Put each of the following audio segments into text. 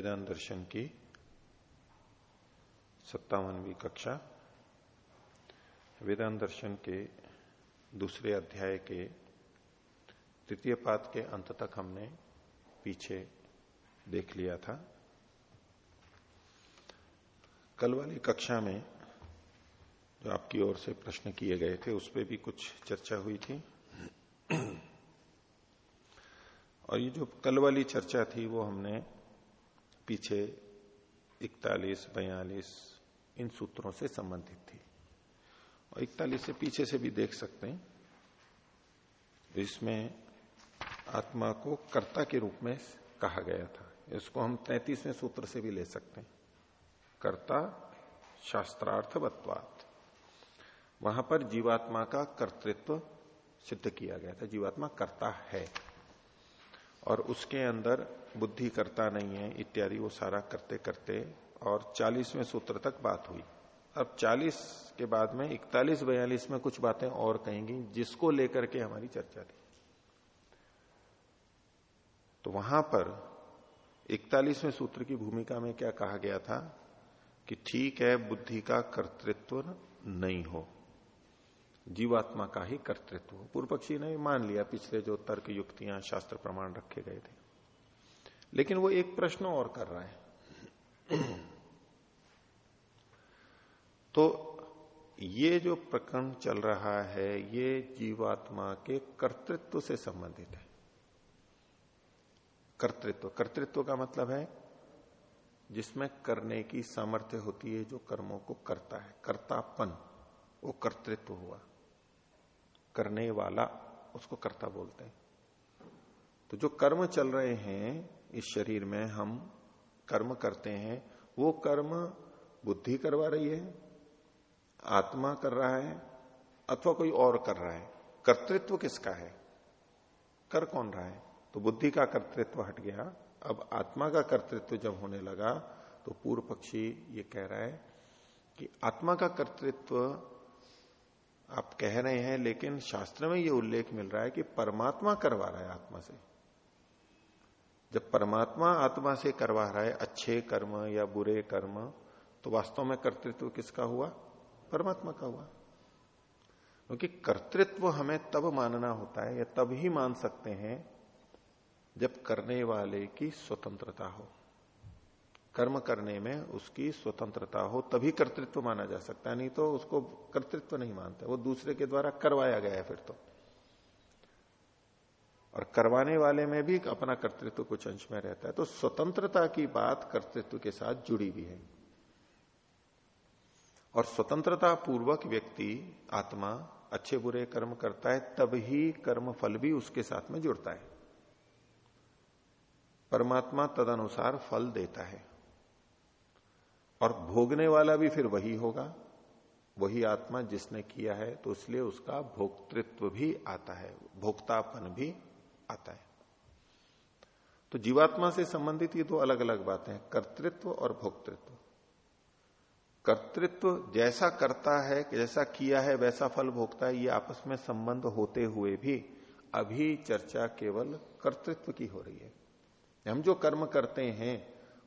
वेदांत दर्शन की सत्तावनवी कक्षा। वेदांत दर्शन के दूसरे अध्याय के तृतीय पाद के अंत तक हमने पीछे देख लिया था। कल वाली कक्षा में जो आपकी ओर से प्रश्न किए गए थे, उस पर भी कुछ चर्चा हुई थी। और ये जो कल वाली चर्चा थी, वो हमने पीछे इकतालीस, बयालीस, इन सूत्रों से संबंधित थी। और इकतालीस से पीछे से भी देख सकते हैं इसमें आत्मा को कर्ता के रूप में कहा गया था। इसको हम तैतीसवें सूत्र से भी ले सकते हैं। कर्ता शास्त्रार्थवत्वात। वहाँ पर जीवात्मा का कर्तृत्व सिद्ध किया गया था। जीवात्मा कर्ता है। और उसके अंदर बुद्धि करता नहीं है, इत्यादि वो सारा करते करते और चालीसवें सूत्र तक बात हुई। अब चालीस के बाद में इकतालीस बयालीस में कुछ बातें और कहेंगी जिसको लेकर के हमारी चर्चा थी। तो वहाँ पर इकतालीसवें सूत्र की भूमिका में क्या कहा गया था कि ठीक है, बुद्धि का कर्तृत्व नहीं हो। जीवात्मा का ही कर्तृत्व। पूर्व पक्षी ने मान लिया, पिछले जो तर्क युक्तियाँ, शास्त्र प्रमाण रखे गए थे। लेकिन वो एक प्रश्न और कर रहा है। तो ये जो प्रकरण चल रहा है, ये जीवात्मा के कर्तृत्व से संबंधित है। कर्तृत्व। कर्तृत्व का मतलब है, जिसमें करने की सामर्थ्य होती है, जो कर्मों को करता है। कर्तापन, वो कर्तृत्व हुआ। करने वाला उसको कर्ता बोलते हैं। तो जो कर्म चल रहे हैं इस शरीर में, हम कर्म करते हैं, वो कर्म बुद्धि करवा रही है, आत्मा कर रहा है, अथवा कोई और कर रहा है। कर्तृत्व किसका है? कर कौन रहा है? तो बुद्धि का कर्तृत्व हट गया। अब आत्मा का कर्तृत्व जब होने लगा तो पूर्व पक्षी ये कह रहा है कि आत्मा का कर्तृत्व आप कह रहे हैं, लेकिन शास्त्र में यह उल्लेख मिल रहा है कि परमात्मा करवा रहा है आत्मा से। जब परमात्मा आत्मा से करवा रहा है, अच्छे कर्म या बुरे कर्म तो वास्तव में कर्तृत्व किसका हुआ? परमात्मा का हुआ। क्योंकि कर्तृत्व हमें तब मानना होता है, या तब ही मान सकते हैं, जब करने वाले की स्वतंत्रता हो। कर्म करने में उसकी स्वतंत्रता हो, तभी कर्तृत्व माना जा सकता है, नहीं तो उसको कर्तृत्व नहीं मानते। वो दूसरे के द्वारा करवाया गया है फिर तो। और करवाने वाले में भी अपना कर्तृत्व कुछ अंश में रहता है। तो स्वतंत्रता की बात कर्तृत्व के साथ जुड़ी भी है। और स्वतंत्रता पूर्वक व्यक्ति, आत्मा, अच्छे बुरे कर्म करता है ही कर्म फल भी उसके साथ में जुड़ता है। परमात्मा तदनुसार फल देता है। और भोगने वाला भी फिर वही होगा। वही आत्मा जिसने किया है तो इसलिए उसका भोक्तृत्व भी आता है, भोक्तापन भी आता है। तो जीवात्मा से संबंधित ये दो अलग अलग बातें हैं, कर्तृत्व और भोक्तृत्व। कर्तृत्व जैसा करता है, जैसा किया है, वैसा फल भोगता है, ये आपस में संबंध होते हुए भी अभी चर्चा केवल कर्तृत्व की हो रही है। हम जो कर्म करते हैं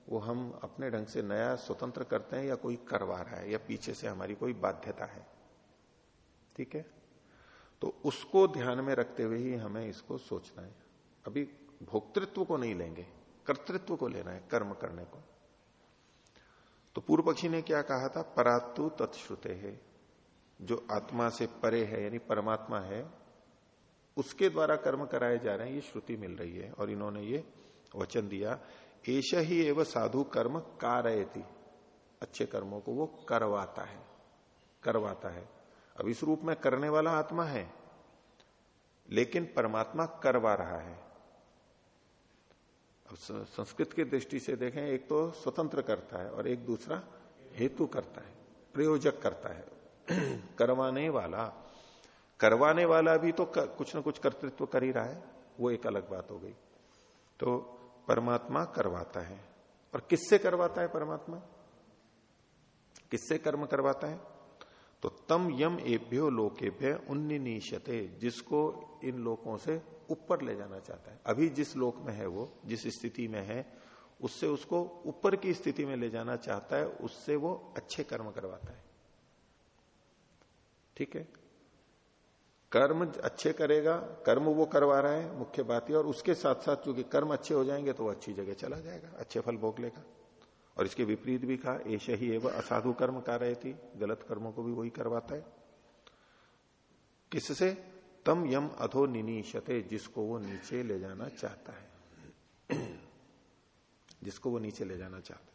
वो हम अपने ढंग से नया स्वतंत्र करते हैं या कोई करवा रहा है या पीछे से हमारी कोई बाध्यता है? ठीक है? तो उसको ध्यान में रखते हुए ही हमें इसको सोचना है। अभी भोक्तृत्व को नहीं लेंगे, कर्तृत्व को लेना है, कर्म करने को। तो पूर्व पक्षी ने क्या कहा था? परातु तत्श्रुते है। जो आत्मा से परे है, यानी परमात्मा है, उसके द्वारा कर्म कराए जा रहे हैं, ये श्रुति मिल रही है और इन्होंने ये वचन दिया। ऐश ही एवं साधु कर्म कारयती। अच्छे कर्मों को वो करवाता है करवाता है। अब इस रूप में करने वाला आत्मा है, लेकिन परमात्मा करवा रहा है। अब संस्कृत की दृष्टि से देखें, एक तो स्वतंत्र करता है और एक दूसरा हेतु करता है, प्रयोजक करता है। करवाने वाला करवाने वाला भी तो कुछ ना कुछ कर्तृत्व कर ही रहा है, वो एक अलग बात हो गई। तो परमात्मा करवाता है। और किससे करवाता है परमात्मा? किससे कर्म करवाता है? तो तम यम एभ्यो लोकेभ्य उन्नीशते जिसको इन लोकों से ऊपर ले जाना चाहता है। अभी जिस लोक में है वो, जिस स्थिति में है, उससे उसको ऊपर की स्थिति में ले जाना चाहता है, उससे वो अच्छे कर्म करवाता है। ठीक है? कर्म अच्छे करेगा, कर्म वो करवा रहा है, मुख्य बात है और उसके साथ साथ चूँकि कर्म अच्छे हो जाएँगे तो वो अच्छी जगह चला जाएगा, अच्छे फल भोग लेगा। और इसके विपरीत भी कहा ऐश ही एवं असाधु कर्म कर रहे थी गलत कर्मों को भी वही करवाता है। किससे? तम यम अधो निनीशते, जिसको वो नीचे ले जाना चाहता है। जिसको वो नीचे ले जाना चाहता है।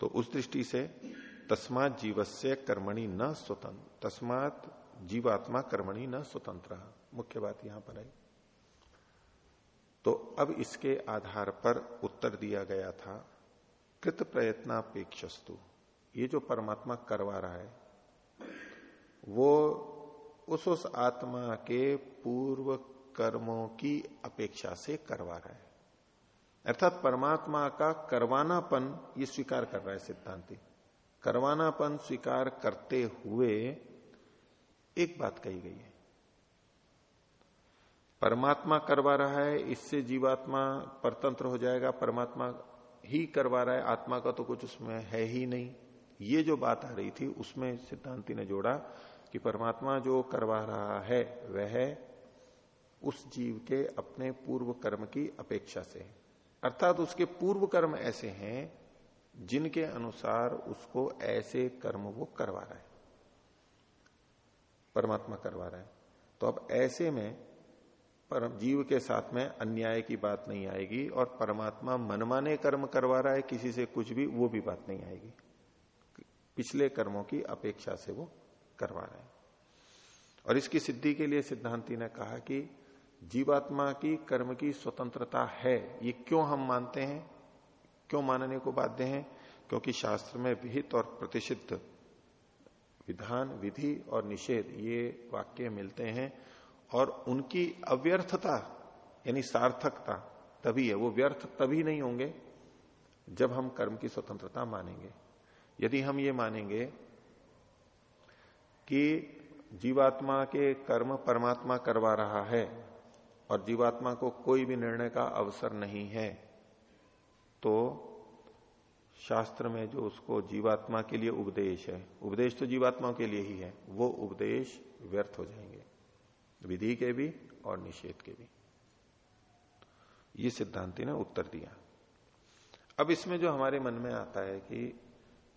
तो उस दृष्टि से तस्मात जीवस्य कर्मणि न स्वतंत्र तस्मात जीवात्मा कर्मणी न स्वतंत्र। मुख्य बात यहाँ पर आई तो अब इसके आधार पर उत्तर दिया गया था, कृत प्रयत्नापेक्षस्तु। ये जो परमात्मा करवा रहा है, वो उस उस आत्मा के पूर्व कर्मों की अपेक्षा से करवा रहा है। अर्थात परमात्मा का करवानापन, ये स्वीकार कर रहा है सिद्धांति। करवानापन स्वीकार करते हुए एक बात कही गई है। परमात्मा करवा रहा है, इससे जीवात्मा परतंत्र हो जाएगा, परमात्मा ही करवा रहा है, आत्मा का तो कुछ उसमें है ही नहीं। ये जो बात आ रही थी, उसमें सिद्धांति ने जोड़ा कि परमात्मा जो करवा रहा है, वह उस जीव के अपने पूर्व कर्म की अपेक्षा से अर्थात उसके पूर्व कर्म ऐसे हैं जिनके अनुसार उसको ऐसे कर्म वो करवा रहा है। परमात्मा करवा रहा है। तो अब ऐसे में परम जीव के साथ में अन्याय की बात नहीं आएगी और परमात्मा मनमाने कर्म करवा रहा है, किसी से कुछ भी, वो भी बात नहीं आएगी। पिछले कर्मों की अपेक्षा से वो करवा रहे हैं। और इसकी सिद्धि के लिए सिद्धांति ने कहा कि जीवात्मा की कर्म की स्वतंत्रता है, ये क्यों हम मानते हैं? क्यों मानने को बाध्य हैं? क्योंकि शास्त्र में विहित और प्रतिषिद्ध विधान, विधि और निषेध, ये वाक्य मिलते हैं और उनकी अव्यर्थता, यानी सार्थकता, तभी है। वो व्यर्थ तभी नहीं होंगे जब हम कर्म की स्वतंत्रता मानेंगे। यदि हम ये मानेंगे कि जीवात्मा के कर्म परमात्मा करवा रहा है और जीवात्मा को कोई भी निर्णय का अवसर नहीं है तो शास्त्र में जो उसको जीवात्मा के लिए उपदेश है, उपदेश तो जीवात्मा के लिए ही है, वो उपदेश व्यर्थ हो जाएँगे। विधि के भी और निषेध के भी। ये सिद्धांति ने उत्तर दिया। अब इसमें जो हमारे मन में आता है कि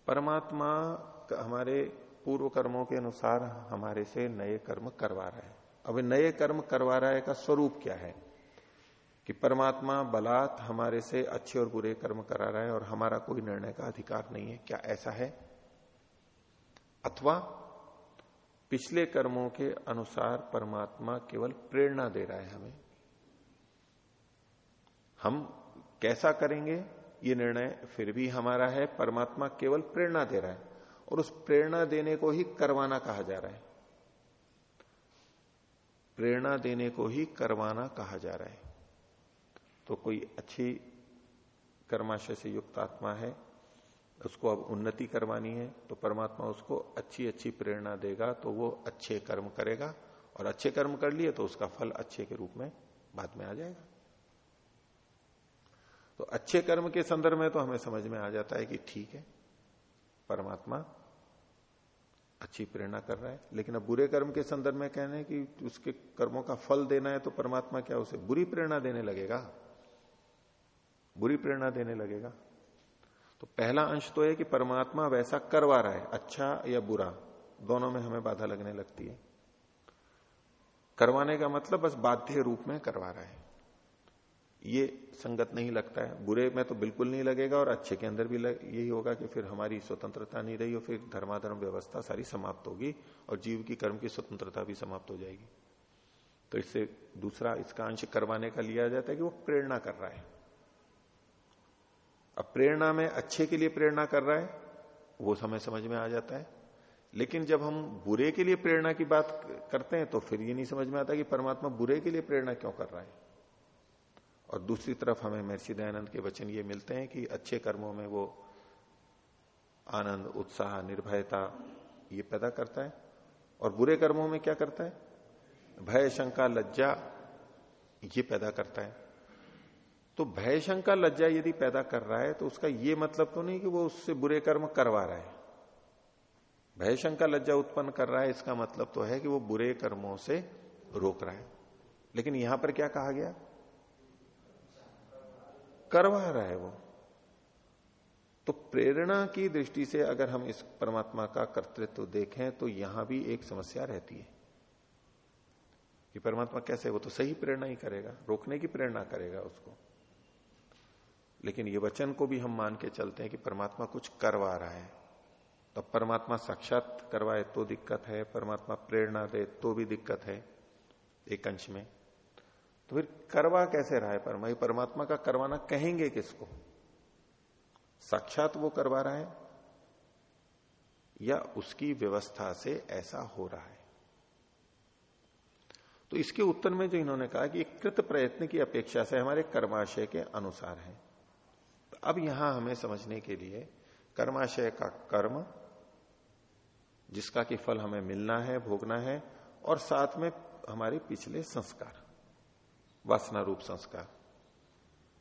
परमात्मा हमारे पूर्व कर्मों के अनुसार हमारे से नए कर्म करवा रहा है। अब नए कर्म करवा रहा है का स्वरूप क्या है? कि परमात्मा बलात् हमारे से अच्छे और बुरे कर्म करा रहा है और हमारा कोई निर्णय का अधिकार नहीं है। क्या ऐसा है? अथवा पिछले कर्मों के अनुसार परमात्मा केवल प्रेरणा दे रहा है हमें। हम कैसा करेंगे? ये निर्णय फिर भी हमारा है। परमात्मा केवल प्रेरणा दे रहा है और उस प्रेरणा देने को ही करवाना कहा जा रहा है। प्रेरणा देने को ही करवाना कहा जा रहा है। तो कोई अच्छी कर्माशय से युक्त आत्मा है, उसको अब उन्नति करवानी है तो परमात्मा उसको अच्छी अच्छी प्रेरणा देगा तो वो अच्छे कर्म करेगा, और अच्छे कर्म कर लिए तो उसका फल अच्छे के रूप में बाद में आ जाएगा। तो अच्छे कर्म के संदर्भ में तो हमें समझ में आ जाता है कि ठीक है, परमात्मा अच्छी प्रेरणा कर रहा है, लेकिन अब बुरे कर्म के संदर्भ में कहने कि उसके कर्मों का फल देना है तो परमात्मा क्या उसे बुरी प्रेरणा देने लगेगा? बुरी प्रेरणा देने लगेगा। तो पहला अंश तो है कि परमात्मा वैसा करवा रहा है अच्छा या बुरा, दोनों में हमें बाधा लगने लगती है। करवाने का मतलब बस बाध्य रूप में करवा रहा है। ये संगत नहीं लगता है। बुरे में तो बिल्कुल नहीं लगेगा और अच्छे के अंदर भी यही होगा कि फिर हमारी स्वतंत्रता नहीं रही और फिर धर्माधर्म व्यवस्था सारी समाप्त होगी और जीव की कर्म की स्वतंत्रता भी समाप्त हो जाएगी। तो इससे दूसरा, इसका अंश करवाने का लिया जाता है कि वो प्रेरणा कर रहा है। अब प्रेरणा में अच्छे के लिए प्रेरणा कर रहा है, वो समय समझ में आ जाता है। लेकिन जब हम बुरे के लिए प्रेरणा की बात करते हैं तो फिर ये नहीं समझ में आता कि परमात्मा बुरे के लिए प्रेरणा क्यों कर रहा है। और दूसरी तरफ़ हमें महर्षि दयानंद के वचन ये मिलते हैं कि अच्छे कर्मों में वो आनंद, उत्साह, निर्भयता ये पैदा करता है। और बुरे कर्मों में क्या करता है? भय, शंका, लज्जा ये पैदा करता है। तो भय शंका लज्जा यदि पैदा कर रहा है तो उसका ये मतलब तो नहीं कि वो उससे बुरे कर्म करवा रहा है। भय शंका लज्जा उत्पन्न कर रहा है, इसका मतलब तो है कि वो बुरे कर्मों से रोक रहा है। लेकिन यहाँ पर क्या कहा गया? करवा रहा है वो। तो प्रेरणा की दृष्टि से अगर हम इस परमात्मा का कर्तृत्व देखें तो यहाँ भी एक समस्या रहती है। कि परमात्मा कैसे, वो तो सही प्रेरणा ही करेगा, रोकने की प्रेरणा करेगा उसको। लेकिन ये वचन को भी हम मान के चलते हैं कि परमात्मा कुछ करवा रहा है। तो परमात्मा साक्षात करवाए तो दिक्कत है, परमात्मा प्रेरणा दे तो भी दिक्कत है, एक अंश में। तो फिर करवा कैसे रहा है परमा? परमात्मा का करवाना कहेंगे किसको? साक्षात वो करवा रहा है या उसकी व्यवस्था से ऐसा हो रहा है? तो इसके उत्तर में जो इन्होंने कहा कि कृत प्रयत्न की अपेक्षा से हमारे कर्माशय के अनुसार है। अब यहाँ हमें समझने के लिए कर्माशय का कर्म, जिसका कि फल हमें मिलना है, भोगना है, और साथ में हमारे पिछले संस्कार, वासना रूप संस्कार।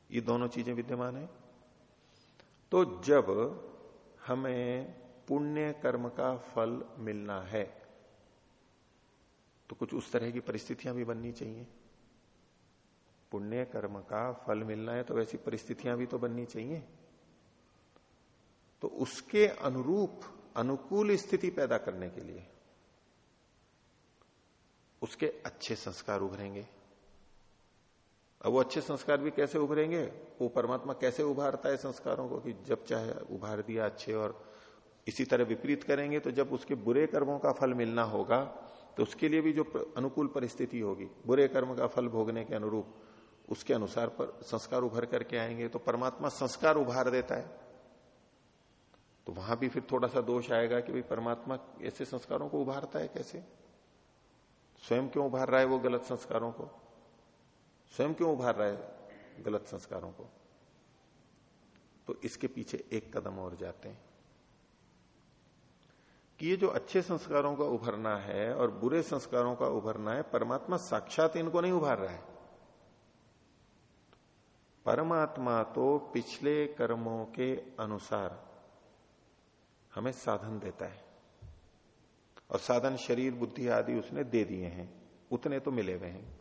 ये दोनों चीज़ें विद्यमान है। तो जब हमें पुण्य कर्म का फल मिलना है तो कुछ उस तरह की परिस्थितियाँ भी बननी चाहिए। पुण्य कर्म का फल मिलना है तो वैसी परिस्थितियाँ भी तो बननी चाहिए। तो उसके अनुरूप अनुकूल स्थिति पैदा करने के लिए उसके अच्छे संस्कार उभरेंगे। अब वो अच्छे संस्कार भी कैसे उभरेंगे? वो परमात्मा कैसे उभारता है संस्कारों को कि जब चाहे उभार दिया अच्छे और इसी तरह विपरीत करेंगे तो जब उसके बुरे कर्मों का फल मिलना होगा तो उसके लिए भी जो अनुकूल परिस्थिति होगी, बुरे कर्म का फल भोगने के अनुरूप। उसके अनुसार पर संस्कार उभर करके आएँगे तो परमात्मा संस्कार उभार देता है। तो वहाँ भी फिर थोड़ा सा दोष आएगा कि भाई परमात्मा ऐसे संस्कारों को उभारता है कैसे? स्वयं क्यों उभार रहा है वो गलत संस्कारों को? स्वयं क्यों उभार रहा है गलत संस्कारों को? तो इसके पीछे एक कदम और जाते हैं कि ये जो अच्छे संस्कारों का उभरना है और बुरे संस्कारों का उभरना है, परमात्मा साक्षात इनको नहीं उभार रहा है। परमात्मा तो पिछले कर्मों के अनुसार हमें साधन देता है। और साधन, शरीर, बुद्धि आदि उसने दे दिए हैं। उतने तो मिले हुए हैं।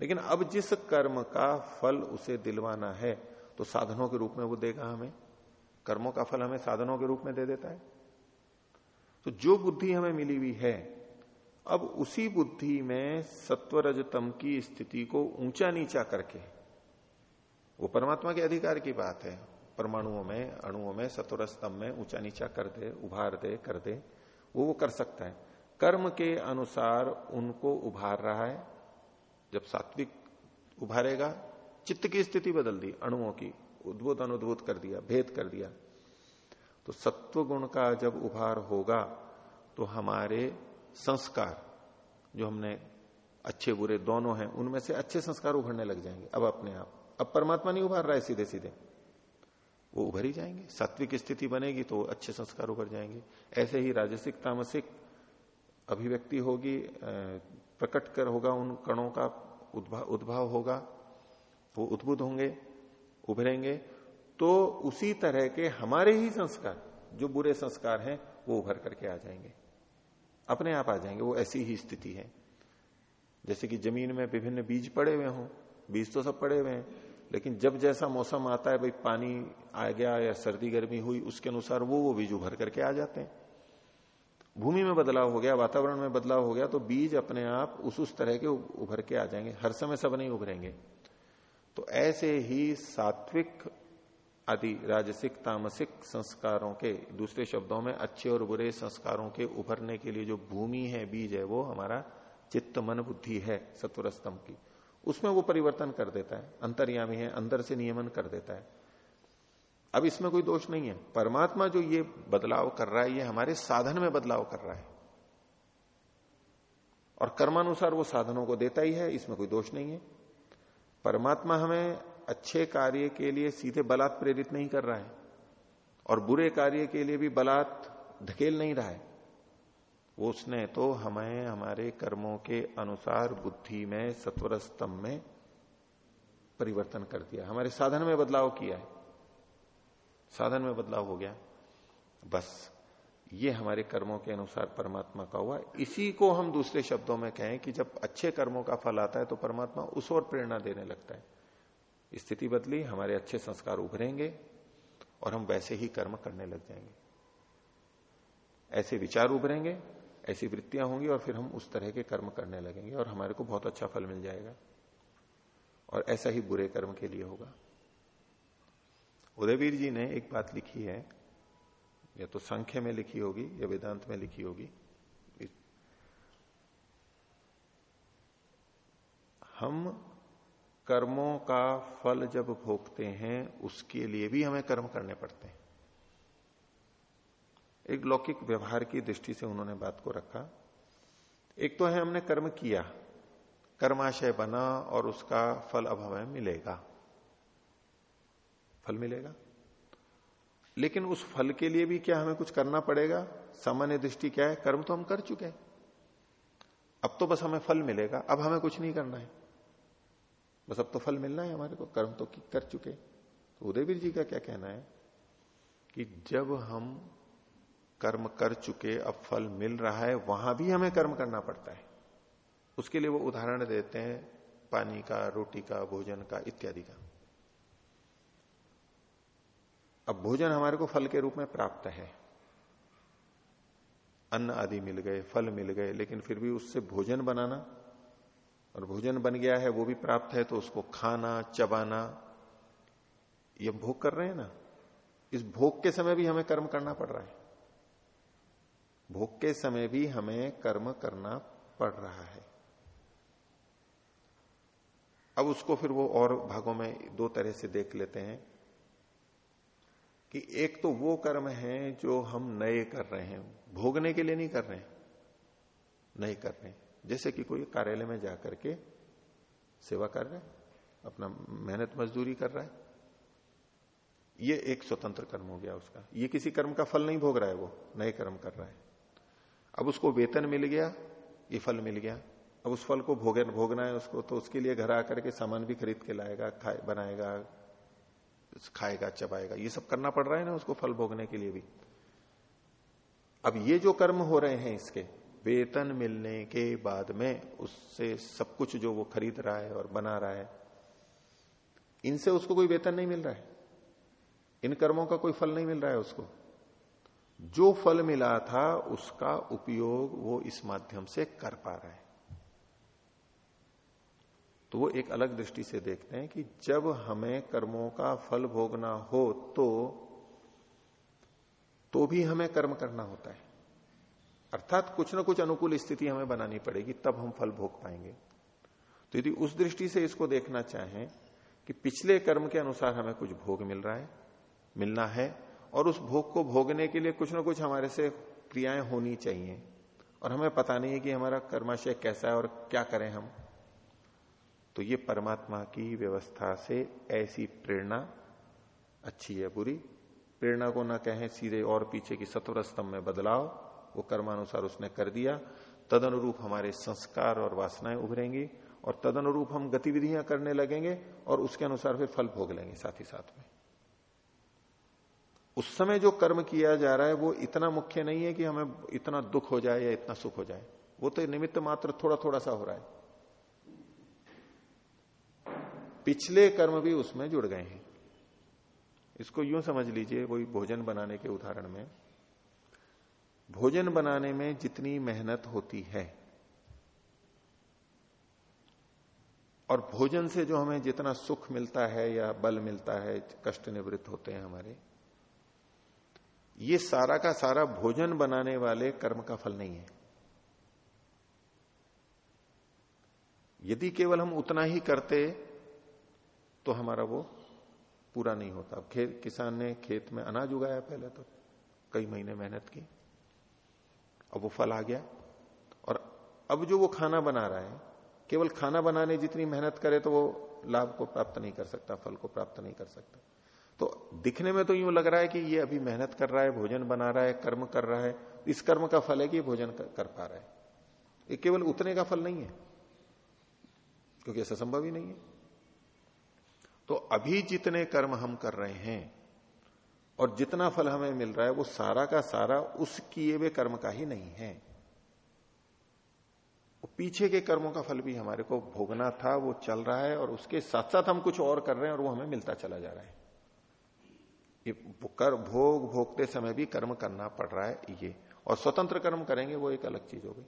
लेकिन अब जिस कर्म का फल उसे दिलवाना है तो साधनों के रूप में वो देगा हमें। कर्मों का फल हमें साधनों के रूप में दे देता है। तो जो बुद्धि हमें मिली हुई है, अब उसी बुद्धि में सत्वरजतम की स्थिति को ऊँचा नीचा करके वो परमात्मा के अधिकार की बात है। परमाणुओं में, अणुओं में सत्वर स्तंभ में ऊँचा नीचा कर दे, उभार दे, कर दे, वो वो कर सकता है। कर्म के अनुसार उनको उभार रहा है। जब सात्विक उभारेगा, चित्त की स्थिति बदल दी, अणुओं की, उद्भुत, अनुद्भुत कर दिया, भेद कर दिया। तो सत्व गुण का जब उभार होगा तो हमारे संस्कार, जो हमने अच्छे बुरे दोनों हैं, उनमें से अच्छे संस्कार उभरने लग जाएँगे, अब अपने आप। अब परमात्मा नहीं उभार रहा है सीधे सीधे वो उभर ही जाएँगे। सात्विक स्थिति बनेगी तो अच्छे संस्कार उभर जाएँगे। ऐसे ही राजसिक, तामसिक अभिव्यक्ति होगी प्रकट कर होगा उन कणों का उद्भाव होगा। वो उद्भुत होंगे, उभरेंगे। तो उसी तरह के हमारे ही संस्कार, जो बुरे संस्कार हैं, वो उभर करके आ जाएँगे। अपने आप आ जाएँगे। वो ऐसी ही स्थिति है। जैसे कि ज़मीन में विभिन्न बीज पड़े हुए हों, बीज तो सब पड़े हुए हैं। लेकिन जब जैसा मौसम आता है, भाई, पानी आ गया या सर्दी गर्मी हुई, उसके अनुसार वो वो बीज उभर करके आ जाते हैं। भूमि में बदलाव हो गया, वातावरण में बदलाव हो गया तो बीज अपने आप उस उस तरह के उभर के आ जाएँगे। हर समय सब नहीं उभरेंगे। तो ऐसे ही सात्विक, आदि, राजसिक, तामसिक संस्कारों के दूसरे शब्दों में अच्छे और बुरे संस्कारों के उभरने के लिए जो भूमि है, बीज है, वो हमारा चित्त, मन, बुद्धि है सत्वर स्तंभ की। उसमें वो परिवर्तन कर देता है, अंतर्यामी है, अंदर से नियमन कर देता है। अब इसमें कोई दोष नहीं है। परमात्मा जो ये बदलाव कर रहा है, ये हमारे साधन में बदलाव कर रहा है। और कर्मानुसार वो साधनों को देता ही है, इसमें कोई दोष नहीं है। परमात्मा हमें अच्छे कार्य के लिए सीधे बलात् प्रेरित नहीं कर रहा है, और बुरे कार्य के लिए भी बलात् धकेल नहीं रहा है। उसने तो हमें हमारे कर्मों के अनुसार बुद्धि में सत्वर स्तंभ में परिवर्तन कर दिया। हमारे साधन में बदलाव किया है। साधन में बदलाव हो गया। बस, ये हमारे कर्मों के अनुसार परमात्मा का हुआ। इसी को हम दूसरे शब्दों में कहें कि जब अच्छे कर्मों का फल आता है तो परमात्मा उस ओर प्रेरणा देने लगता है। स्थिति बदली, हमारे अच्छे संस्कार उभरेंगे और हम वैसे ही कर्म करने लग जाएँगे। ऐसे विचार उभरेंगे ऐसी वृत्तियाँ होंगी और फिर हम उस तरह के कर्म करने लगेंगे और हमारे को बहुत अच्छा फल मिल जाएगा। और ऐसा ही बुरे कर्म के लिए होगा। उदयवीर जी ने एक बात लिखी है, या तो संख्य में लिखी होगी, या वेदांत में लिखी होगी। हम कर्मों का फल जब भोगते हैं, उसके लिए भी हमें कर्म करने पड़ते हैं। एक लौकिक व्यवहार की दृष्टि से उन्होंने बात को रखा। एक तो है हमने कर्म किया। कर्माशय बना और उसका फल अब हमें मिलेगा। फल मिलेगा। लेकिन उस फल के लिए भी क्या हमें कुछ करना पड़ेगा? सामान्य दृष्टि क्या है? कर्म तो हम कर चुके हैं। अब तो बस हमें फल मिलेगा। अब हमें कुछ नहीं करना है। बस अब तो फल मिलना है हमारे को। कर्म तो कर चुके तो उदयवीर जी का क्या कहना है कि जब हम कर्म कर चुके, अब फल मिल रहा है, वहाँ भी हमें कर्म करना पड़ता है। उसके लिए वो उदाहरण देते हैं, पानी का, रोटी का, भोजन का, इत्यादि का। अब भोजन हमारे को फल के रूप में प्राप्त है। अन्न आदि मिल गए, फल मिल गए, लेकिन फिर भी उससे भोजन बनाना, और भोजन बन गया है, वो भी प्राप्त है तो उसको खाना, चबाना, ये भोग कर रहे हैं ना? इस भोग के समय भी हमें कर्म करना पड़ रहा है। भोग के समय भी हमें कर्म करना पड़ रहा है। अब उसको फिर वो और भागों में दो तरह से देख लेते हैं कि एक तो वो कर्म है जो हम नए कर रहे हैं, भोगने के लिए नहीं कर रहे हैं नहीं कर रहे हैं। जैसे कि कोई कार्यालय में जाकर के सेवा कर रहा है, अपना मेहनत मजदूरी कर रहा है। ये एक स्वतंत्र कर्म हो गया उसका। ये किसी कर्म का फल नहीं भोग रहा है वो, नए कर्म कर रहा है। अब उसको वेतन मिल गया, ये फल मिल गया। अब उस फल को भोगे, भोगना है उसको तो उसके लिए घर आकर के सामान भी खरीद के लाएगा, खाए, बनाएगा, खाएगा, चबाएगा। ये सब करना पड़ रहा है ना उसको फल भोगने के लिए भी। अब ये जो कर्म हो रहे हैं इसके, वेतन मिलने के बाद में उससे सब कुछ जो वो खरीद रहा है और बना रहा है, इनसे उसको कोई वेतन नहीं मिल रहा है। इन कर्मों का कोई फल नहीं मिल रहा है उसको। जो फल मिला था, उसका उपयोग वो इस माध्यम से कर पा रहा है। तो वो एक अलग दृष्टि से देखते हैं कि जब हमें कर्मों का फल भोगना हो तो तो भी हमें कर्म करना होता है। अर्थात कुछ ना कुछ अनुकूल स्थिति हमें बनानी पड़ेगी, तब हम फल भोग पाएँगे। तो यदि उस दृष्टि से इसको देखना चाहें कि पिछले कर्म के अनुसार हमें कुछ भोग मिल रहा है, मिलना है और उस भोग को भोगने के लिए कुछ ना कुछ हमारे से क्रियाएँ होनी चाहिए। और हमें पता नहीं है कि हमारा कर्माशय कैसा है और क्या करें हम। तो ये परमात्मा की व्यवस्था से ऐसी प्रेरणा अच्छी है बुरी। प्रेरणा को ना कहें सीधे और पीछे की सत्वर स्तंभ में बदलाव। वो कर्मानुसार उसने कर दिया। तद अनुरूप हमारे संस्कार और वासनाएँ उभरेंगी और तद अनुरूप हम गतिविधियाँ करने लगेंगे और उसके अनुसार फिर फल भोग लेंगे साथ ही साथ में। उस समय जो कर्म किया जा रहा है, वो इतना मुख्य नहीं है कि हमें इतना दुख हो जाए या इतना सुख हो जाए। वो तो निमित्त मात्र थोड़ा थोड़ा सा हो रहा है। पिछले कर्म भी उसमें जुड़ गए हैं। इसको यूँ समझ लीजिए, वही भोजन बनाने के उदाहरण में। भोजन बनाने में जितनी मेहनत होती है, और भोजन से जो हमें जितना सुख मिलता है या बल मिलता है, कष्ट निवृत्त होते हैं हमारे ये सारा का सारा भोजन बनाने वाले कर्म का फल नहीं है। यदि केवल हम उतना ही करते तो हमारा वो पूरा नहीं होता। खेत, किसान ने खेत में अनाज उगाया पहले तो कई महीने मेहनत की। अब वो फल आ गया। और अब जो वो खाना बना रहा है, केवल खाना बनाने जितनी मेहनत करे तो वो लाभ को प्राप्त नहीं कर सकता, फल को प्राप्त नहीं कर सकता। तो दिखने में तो यूँ लग रहा है कि ये अभी मेहनत कर रहा है भोजन बना रहा है कर्म कर रहा है। इस कर्म का फल है कि भोजन कर, कर पा रहा है। ये केवल उतने का फल नहीं है क्योंकि ऐसा संभव ही नहीं है। तो अभी जितने कर्म हम कर रहे हैं और जितना फल हमें मिल रहा है वो सारा का सारा उस किए हुए कर्म का ही नहीं है। पीछे के कर्मों का फल भी हमारे को भोगना था वो चल रहा है और उसके साथ साथ हम कुछ और कर रहे हैं और वो हमें मिलता चला जा रहा है। कर, भोग भोगते समय भी कर्म करना पड़ रहा है ये। और स्वतंत्र कर्म करेंगे, वो एक अलग चीज़ हो गई।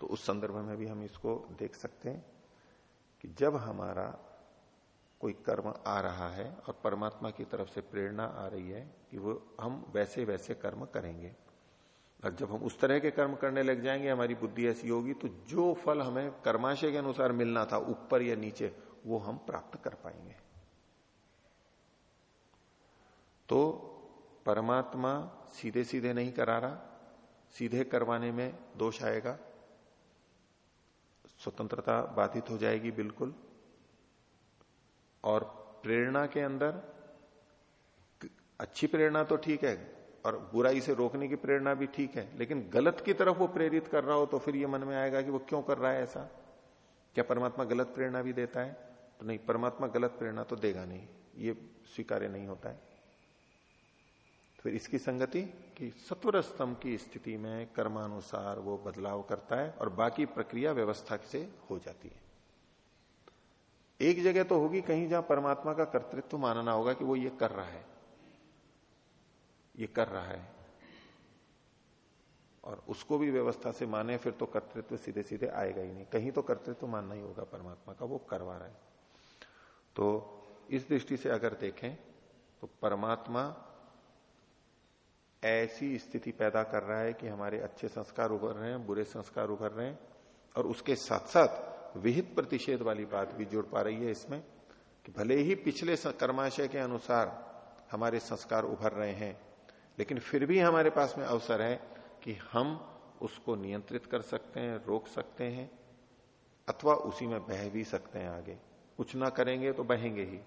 तो उस संदर्भ में भी हम इसको देख सकते हैं कि जब हमारा कोई कर्म आ रहा है और परमात्मा की तरफ़ से प्रेरणा आ रही है कि वो, हम वैसे वैसे कर्म करेंगे। और जब हम उस तरह के कर्म करने लग जाएँगे, हमारी बुद्धि ऐसी होगी तो जो फल हमें कर्माशय के अनुसार मिलना था, ऊपर या नीचे, वो हम प्राप्त कर पाएँगे। तो परमात्मा सीधे सीधे नहीं करा रहा सीधे करवाने में दोष आएगा। स्वतंत्रता बाधित हो जाएगी बिल्कुल। और प्रेरणा के अंदर अच्छी प्रेरणा तो ठीक है और बुराई से रोकने की प्रेरणा भी ठीक है, लेकिन गलत की तरफ़ वो प्रेरित कर रहा हो तो फिर ये मन में आएगा कि वो क्यों कर रहा है ऐसा? क्या परमात्मा गलत प्रेरणा भी देता है? तो नहीं, परमात्मा गलत प्रेरणा तो देगा नहीं। ये स्वीकार्य नहीं होता है। फिर इसकी संगति कि सत्वर स्तंभ की स्थिति में कर्मानुसार वो बदलाव करता है और बाकी प्रक्रिया व्यवस्था से हो जाती है। एक जगह तो होगी कहीं जहाँ परमात्मा का कर्तृत्व मानना होगा कि वो ये कर रहा है। ये कर रहा है। और उसको भी व्यवस्था से माने, फिर तो कर्तृत्व सीधे सीधे आएगा ही नहीं। कहीं तो कर्तृत्व मानना ही होगा परमात्मा का, वो करवा रहा है। तो इस दृष्टि से अगर देखें तो परमात्मा ऐसी स्थिति पैदा कर रहा है कि हमारे अच्छे संस्कार उभर रहे हैं, बुरे संस्कार उभर रहे हैं, और उसके साथ साथ विहित प्रतिषेध वाली बात भी जुड़ पा रही है इसमें, कि भले ही पिछले कर्माशय के अनुसार हमारे संस्कार उभर रहे हैं, लेकिन फिर भी हमारे पास में अवसर है कि हम उसको नियंत्रित कर सकते हैं, रोक सकते हैं, अथवा उसी में बह भी सकते हैं आगे। कुछ ना करेंगे तो बहेंगे ही।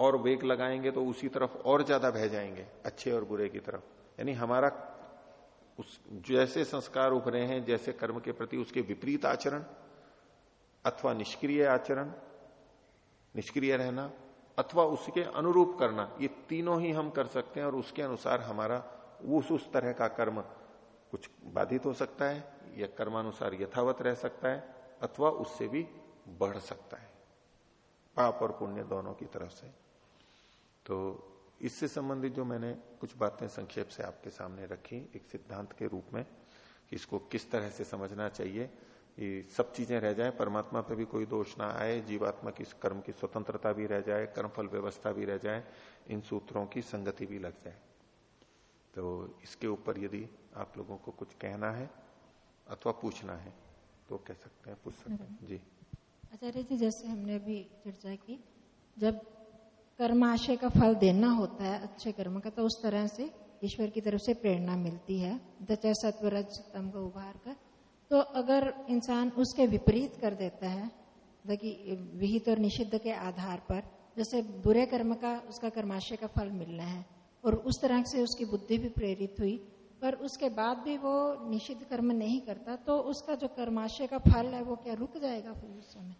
और वेग लगाएँगे तो उसी तरफ़ और ज़्यादा बह जाएँगे, अच्छे और बुरे की तरफ़। यानी हमारा उस, जैसे संस्कार उभरे हैं, जैसे कर्म के प्रति उसके विपरीत आचरण, अथवा निष्क्रिय आचरण, निष्क्रिय रहना, अथवा उसके अनुरूप करना, ये तीनों ही हम कर सकते हैं और उसके अनुसार हमारा उस उस तरह का कर्म कुछ बाधित हो सकता है, या कर्मानुसार यथावत रह सकता है, अथवा उससे भी बढ़ सकता है। पाप और पुण्य दोनों की तरफ़ से। तो इससे संबंधित जो मैंने कुछ बातें संक्षेप से आपके सामने रखी एक सिद्धांत के रूप में कि इसको किस तरह से समझना चाहिए ये सब चीज़ें रह जाए परमात्मा पे भी कोई दोष ना आए जीवात्मा की कर्म की स्वतंत्रता भी रह जाए कर्मफल व्यवस्था भी रह जाए इन सूत्रों की संगति भी लग जाए। तो इसके ऊपर यदि आप लोगों को कुछ कहना है अथवा पूछना है तो कह सकते हैं पूछ सकते हैं। जी। आचार्य जी जैसे हमने अभी चर्चा की जब कर्माशय का फल देना होता है, अच्छे कर्म का तो उस तरह से ईश्वर की तरफ़ से प्रेरणा मिलती है दचा का उभार कर। तो अगर इंसान उसके विपरीत कर देता है विहित और निषिद्ध के आधार पर, जैसे बुरे कर्म का, उसका कर्माशय का फल मिलना है, और उस तरह से उसकी बुद्धि भी प्रेरित हुई, पर उसके बाद भी वो निषिद्ध कर्म नहीं करता तो उसका जो कर्माशय का फल है, वो क्या रुक जाएगा फिर उस समय?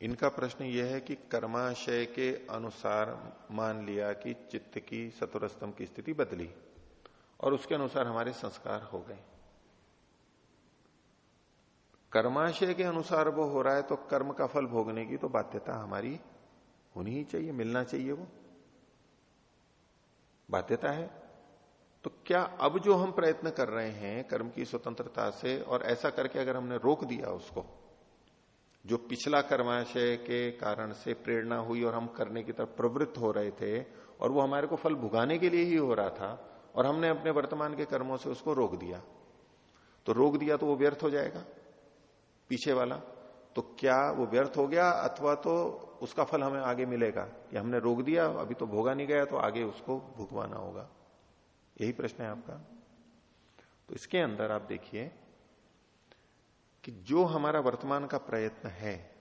इनका प्रश्न यह है कि कर्माशय के अनुसार मान लिया कि चित्त की सतुरस्तम की स्थिति बदली और उसके अनुसार हमारे संस्कार हो गए। कर्माशय के अनुसार वो हो रहा है तो कर्म का फल भोगने की तो बाध्यता हमारी होनी ही चाहिए, मिलना चाहिए वो। बाध्यता है। तो क्या अब जो हम प्रयत्न कर रहे हैं कर्म की स्वतंत्रता से और ऐसा करके अगर हमने रोक दिया उसको जो पिछला कर्माशय के कारण से प्रेरणा हुई और हम करने की तरफ़ प्रवृत्त हो रहे थे और वो हमारे को फल भुगाने के लिए ही हो रहा था और हमने अपने वर्तमान के कर्मों से उसको रोक दिया। तो रोक दिया तो वो व्यर्थ हो जाएगा पीछे वाला। तो क्या वो व्यर्थ हो गया अथवा तो उसका फल हमें आगे मिलेगा? कि हमने रोक दिया, अभी तो भोगा नहीं गया तो आगे उसको भुगवाना होगा। यही प्रश्न है आपका। तो इसके अंदर आप देखिए कि जो हमारा वर्तमान का प्रयत्न है,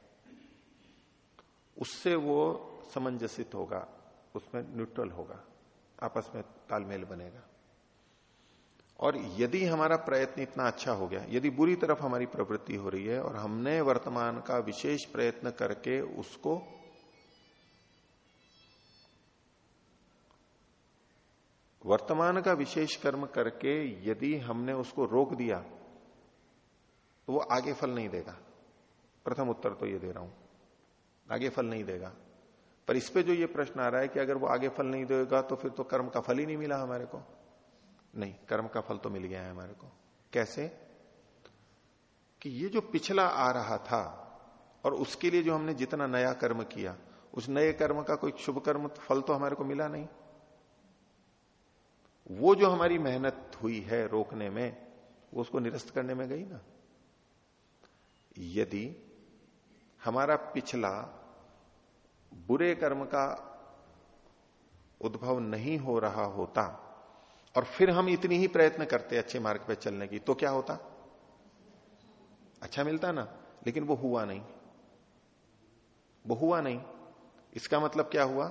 उससे वो समंजसित होगा, उसमें न्यूट्रल होगा, आपस में तालमेल बनेगा। और यदि हमारा प्रयत्न इतना अच्छा हो गया, यदि बुरी तरफ़ हमारी प्रवृत्ति हो रही है और हमने वर्तमान का विशेष प्रयत्न करके उसको वर्तमान का विशेष कर्म करके यदि हमने उसको रोक दिया तो वो आगे फल नहीं देगा। प्रथम उत्तर तो ये दे रहा हूँ। आगे फल नहीं देगा। पर इस पे जो ये प्रश्न आ रहा है कि अगर वो आगे फल नहीं देगा तो फिर तो कर्म का फल ही नहीं मिला हमारे को। नहीं, कर्म का फल तो मिल गया है हमारे को। कैसे? कि ये जो पिछला आ रहा था, और उसके लिए जो हमने जितना नया कर्म किया, उस नए कर्म का कोई शुभ कर्म फल तो हमारे को मिला नहीं। वो जो हमारी मेहनत हुई है रोकने में, वो उसको निरस्त करने में गई ना? यदि हमारा पिछला बुरे कर्म का उद्भव नहीं हो रहा होता और फिर हम इतनी ही प्रयत्न करते अच्छे मार्ग पर चलने की तो क्या होता? अच्छा मिलता ना, लेकिन वो हुआ नहीं। वो हुआ नहीं। इसका मतलब क्या हुआ?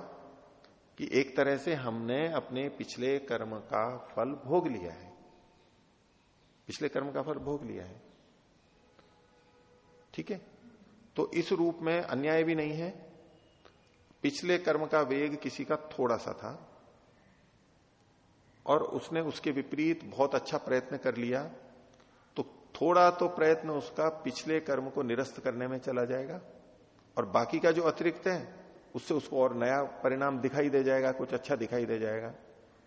कि एक तरह से हमने अपने पिछले कर्म का फल भोग लिया है। पिछले कर्म का फल भोग लिया है। ठीक है? तो इस रूप में अन्याय भी नहीं है। पिछले कर्म का वेग किसी का थोड़ा सा था और उसने उसके विपरीत बहुत अच्छा प्रयत्न कर लिया। तो थोड़ा तो प्रयत्न उसका पिछले कर्म को निरस्त करने में चला जाएगा और बाकी का जो अतिरिक्त है, उससे उसको और नया परिणाम दिखाई दे जाएगा, कुछ अच्छा दिखाई दे जाएगा।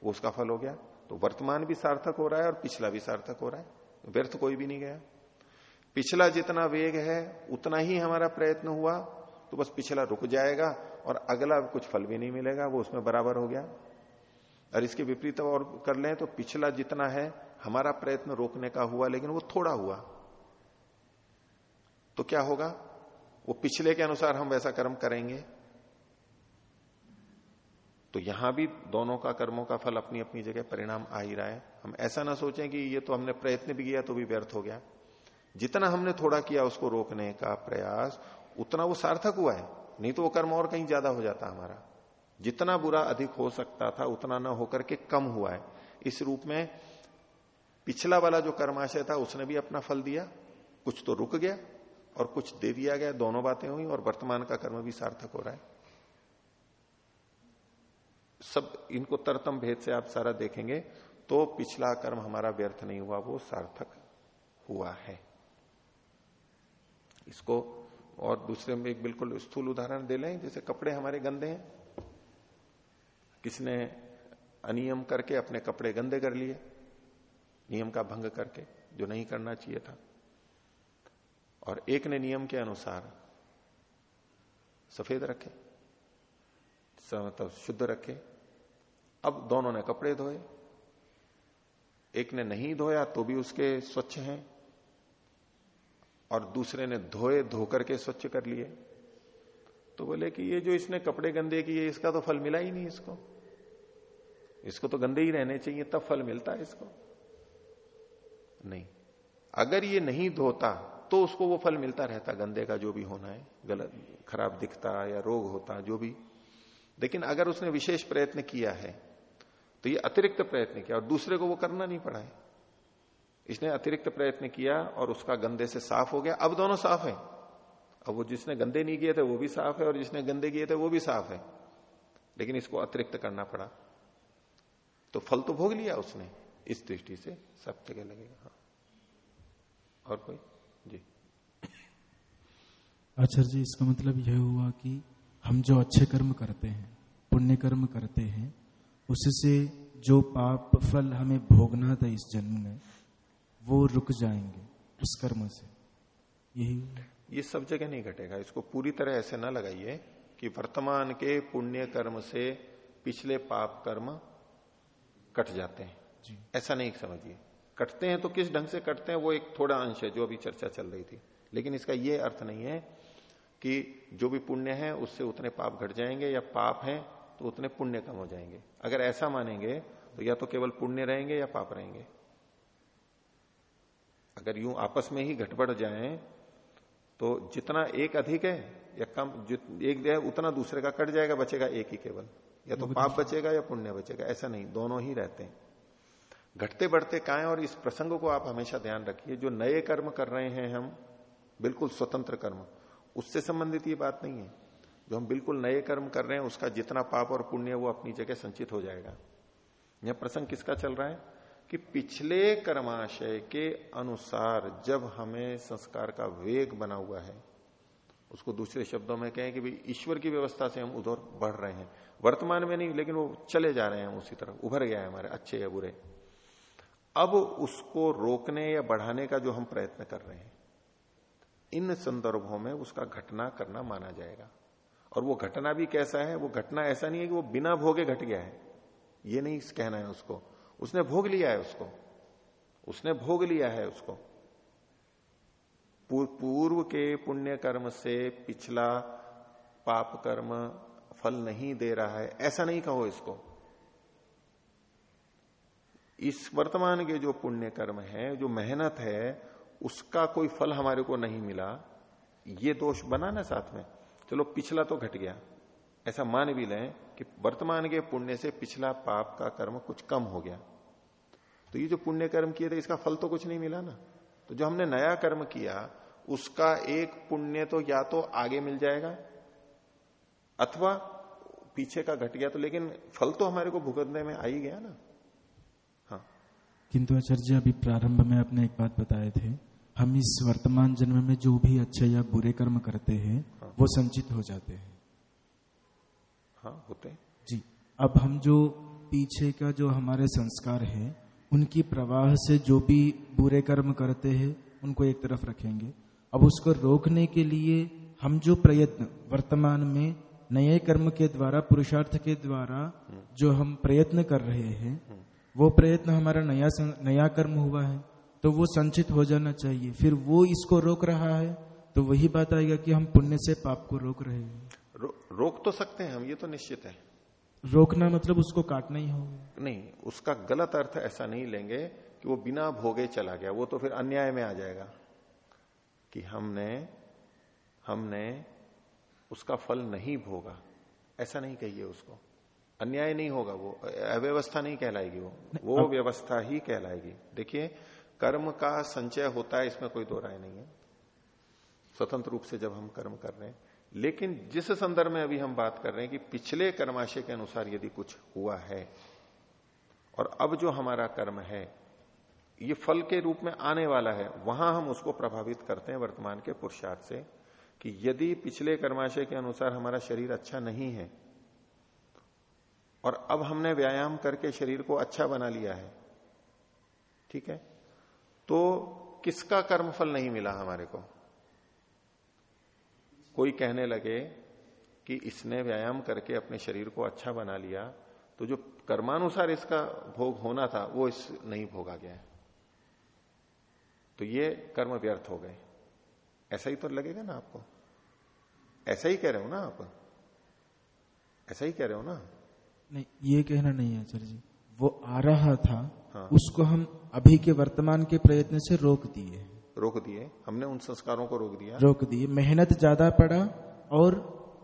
वो उसका फल हो गया। तो वर्तमान भी सार्थक हो रहा है और पिछला भी सार्थक हो रहा है। व्यर्थ कोई भी नहीं गया। पिछला जितना वेग है, उतना ही हमारा प्रयत्न हुआ तो बस पिछला रुक जाएगा और अगला कुछ फल भी नहीं मिलेगा, वो उसमें बराबर हो गया। और इसके विपरीत और कर लें तो पिछला जितना है, हमारा प्रयत्न रोकने का हुआ, लेकिन वो थोड़ा हुआ। तो क्या होगा? वो पिछले के अनुसार हम वैसा कर्म करेंगे। तो यहाँ भी दोनों का कर्मों का फल अपनी अपनी जगह परिणाम आ ही रहा है। हम ऐसा ना सोचें कि ये तो हमने प्रयत्न भी किया तो भी व्यर्थ हो गया। जितना हमने थोड़ा किया उसको रोकने का प्रयास, उतना वो सार्थक हुआ है। नहीं तो वो कर्म और कहीं ज़्यादा हो जाता हमारा। जितना बुरा अधिक हो सकता था, उतना ना होकर के कम हुआ है। इस रूप में पिछला वाला जो कर्माशय था, उसने भी अपना फल दिया। कुछ तो रुक गया और कुछ दे दिया गया। दोनों बातें हुई और वर्तमान का कर्म भी सार्थक हो रहा है। सब इनको तरतम भेद से आप सारा देखेंगे तो पिछला कर्म हमारा व्यर्थ नहीं हुआ, वो सार्थक हुआ है। इसको और दूसरे में एक बिल्कुल स्थूल उदाहरण दे लें, जैसे कपड़े हमारे गंदे हैं। किसने अनियम करके अपने कपड़े गंदे कर लिए? नियम का भंग करके, जो नहीं करना चाहिए था। और एक ने नियम के अनुसार सफ़ेद रखे मतलब शुद्ध रखे। अब दोनों ने कपड़े धोए। एक ने नहीं धोया तो भी उसके स्वच्छ हैं। और दूसरे ने धोए धो करके स्वच्छ कर लिए। तो बोले कि ये जो इसने कपड़े गंदे किए, इसका तो फल मिला ही नहीं इसको। इसको तो गंदे ही रहने चाहिए, तब फल मिलता है इसको। नहीं। अगर ये नहीं धोता तो उसको वो फल मिलता रहता, गंदे का जो भी होना है, गलत, खराब दिखता या रोग होता, जो भी। लेकिन अगर उसने विशेष प्रयत्न किया है तो ये अतिरिक्त प्रयत्न किया और दूसरे को वो करना नहीं पड़ा है। इसने अतिरिक्त प्रयत्न किया और उसका गंदे से साफ़ हो गया। अब दोनों साफ़ है। अब वो जिसने गंदे नहीं किए थे, वो भी साफ़ है, और जिसने गंदे किए थे, वो भी साफ़ है। लेकिन इसको अतिरिक्त करना पड़ा। तो फल तो भोग लिया उसने। इस दृष्टि से सब जगह लगेगा। हाँ। और कोई? जी। आचार्य जी, इसका मतलब यह हुआ कि हम जो अच्छे कर्म करते हैं, पुण्य कर्म करते हैं, उससे जो पाप फल हमें भोगना था इस जन्म में वो रुक जाएँगे उस कर्म से। यही ये सब जगह नहीं घटेगा। इसको पूरी तरह ऐसे ना लगाइए कि वर्तमान के पुण्य कर्म से पिछले पाप कर्म कट जाते हैं। ऐसा नहीं समझिए। कटते हैं तो किस ढंग से कटते हैं वो एक थोड़ा अंश है जो अभी चर्चा चल रही थी। लेकिन इसका ये अर्थ नहीं है कि जो भी पुण्य है उससे उतने पाप घट जाएँगे या पाप है तो उतने पुण्य कम हो जाएँगे। अगर ऐसा मानेंगे तो या तो केवल पुण्य रहेंगे या पाप रहेंगे। अगर यूँ आपस में ही घटबड़ जाए तो जितना एक अधिक है, या कम एक है, उतना दूसरे का कट जाएगा, बचेगा एक ही केवल। या तो पाप बचेगा, या पुण्य बचेगा, ऐसा नहीं, दोनों ही रहते हैं। घटते बढ़ते काय और इस प्रसंग को आप हमेशा ध्यान रखिए, जो नए कर्म कर रहे हैं हम, बिल्कुल स्वतंत्र कर्म, उससे संबंधित ये बात नहीं है। जो हम बिल्कुल नए कर्म कर रहे हैं, उसका जितना पाप और पुण्य वो अपनी जगह संचित हो जाएगा। यह प्रसंग किसका चल रहा है? कि पिछले कर्माशय के अनुसार जब हमें संस्कार का वेग बना हुआ है, उसको दूसरे शब्दों में कहें कि भाई ईश्वर की व्यवस्था से हम उधर बढ़ रहे हैं। वर्तमान में नहीं, लेकिन वो चले जा रहे हैं उसी तरफ़, उभर गया है हमारे, अच्छे या बुरे। अब उसको रोकने या बढ़ाने का जो हम प्रयत्न कर रहे हैं, इन संदर्भों में उसका घटना करना माना जाएगा। और वो घटना भी कैसा है, वो घटना ऐसा नहीं है कि वो बिना भोगे घट गया है। ये नहीं कहना है उसको। उसने भोग लिया है उसको। उसने भोग लिया है उसको। पूर्व के पुण्य कर्म से पिछला पाप कर्म फल नहीं दे रहा है। ऐसा नहीं कहो इसको। इस वर्तमान के जो पुण्य कर्म है, जो मेहनत है, उसका कोई फल हमारे को नहीं मिला। ये दोष बना ना साथ में। चलो पिछला तो घट गया। ऐसा मान भी लें कि वर्तमान के पुण्य से पिछला पाप का कर्म कुछ कम हो गया। तो ये जो पुण्य कर्म किए थे इसका फल तो कुछ नहीं मिला ना। तो जो हमने नया कर्म किया उसका एक पुण्य तो या तो आगे मिल जाएगा अथवा पीछे का घट गया तो लेकिन फल तो हमारे को भुगतने में आ ही गया ना। हाँ। किंतु आचार्य अभी प्रारंभ में आपने एक बात बताए थे। हम इस वर्तमान जन्म में जो भी अच्छे या बुरे कर्म करते हैं हाँ। वो संचित हो जाते हैं। हाँ होते हैं। जी। अब हम जो पीछे का जो हमारे संस्कार है उनकी प्रवाह से जो भी बुरे कर्म करते हैं उनको एक तरफ़ रखेंगे। अब उसको रोकने के लिए हम जो प्रयत्न वर्तमान में नए कर्म के द्वारा पुरुषार्थ के द्वारा जो हम प्रयत्न कर रहे हैं वो प्रयत्न हमारा नया नया कर्म हुआ है तो वो संचित हो जाना चाहिए। फिर वो इसको रोक रहा है तो वही बात आएगा कि हम पुण्य से पाप को रोक रहे हैं। रो, रोक तो सकते हैं हम ये तो निश्चित है। रोकना मतलब उसको काटना ही होगा। नहीं उसका गलत अर्थ ऐसा नहीं लेंगे कि वो बिना भोगे चला गया वो तो फिर अन्याय में आ जाएगा कि हमने हमने उसका फल नहीं भोगा। ऐसा नहीं कहिए उसको। अन्याय नहीं होगा वो अव्यवस्था नहीं कहलाएगी वो। वो व्यवस्था ही कहलाएगी। देखिए कर्म का संचय होता है इसमें कोई दो राय नहीं है। स्वतंत्र रूप से जब हम कर्म कर रहे हैं लेकिन जिस संदर्भ में अभी हम बात कर रहे हैं कि पिछले कर्माशय के अनुसार यदि कुछ हुआ है, और अब जो हमारा कर्म है, ये फल के रूप में आने वाला है, वहाँ हम उसको प्रभावित करते हैं वर्तमान के पुरुषार्थ से, कि यदि पिछले कर्माशय के अनुसार हमारा शरीर अच्छा नहीं है, और अब हमने व्यायाम करके शरीर को अच्छा बना लिया है, ठीक है? तो किसका कर्मफल नहीं मिला हमारे को? कोई कहने लगे कि इसने व्यायाम करके अपने शरीर को अच्छा बना लिया तो जो कर्मानुसार इसका भोग होना था वो इस नहीं भोगा गया तो ये कर्म व्यर्थ हो गए। ऐसा ही तो लगेगा ना आपको? ऐसा ही कह रहे हो ना आप? ऐसा ही कह रहे हो ना? नहीं ये कहना नहीं है आचार्य जी। वो आ रहा था हाँ। उसको हम अभी के वर्तमान के प्रयत्न से रोक दिए। रोक दिए हमने उन संस्कारों को रोक दिया। रोक दिए। मेहनत ज़्यादा पड़ा और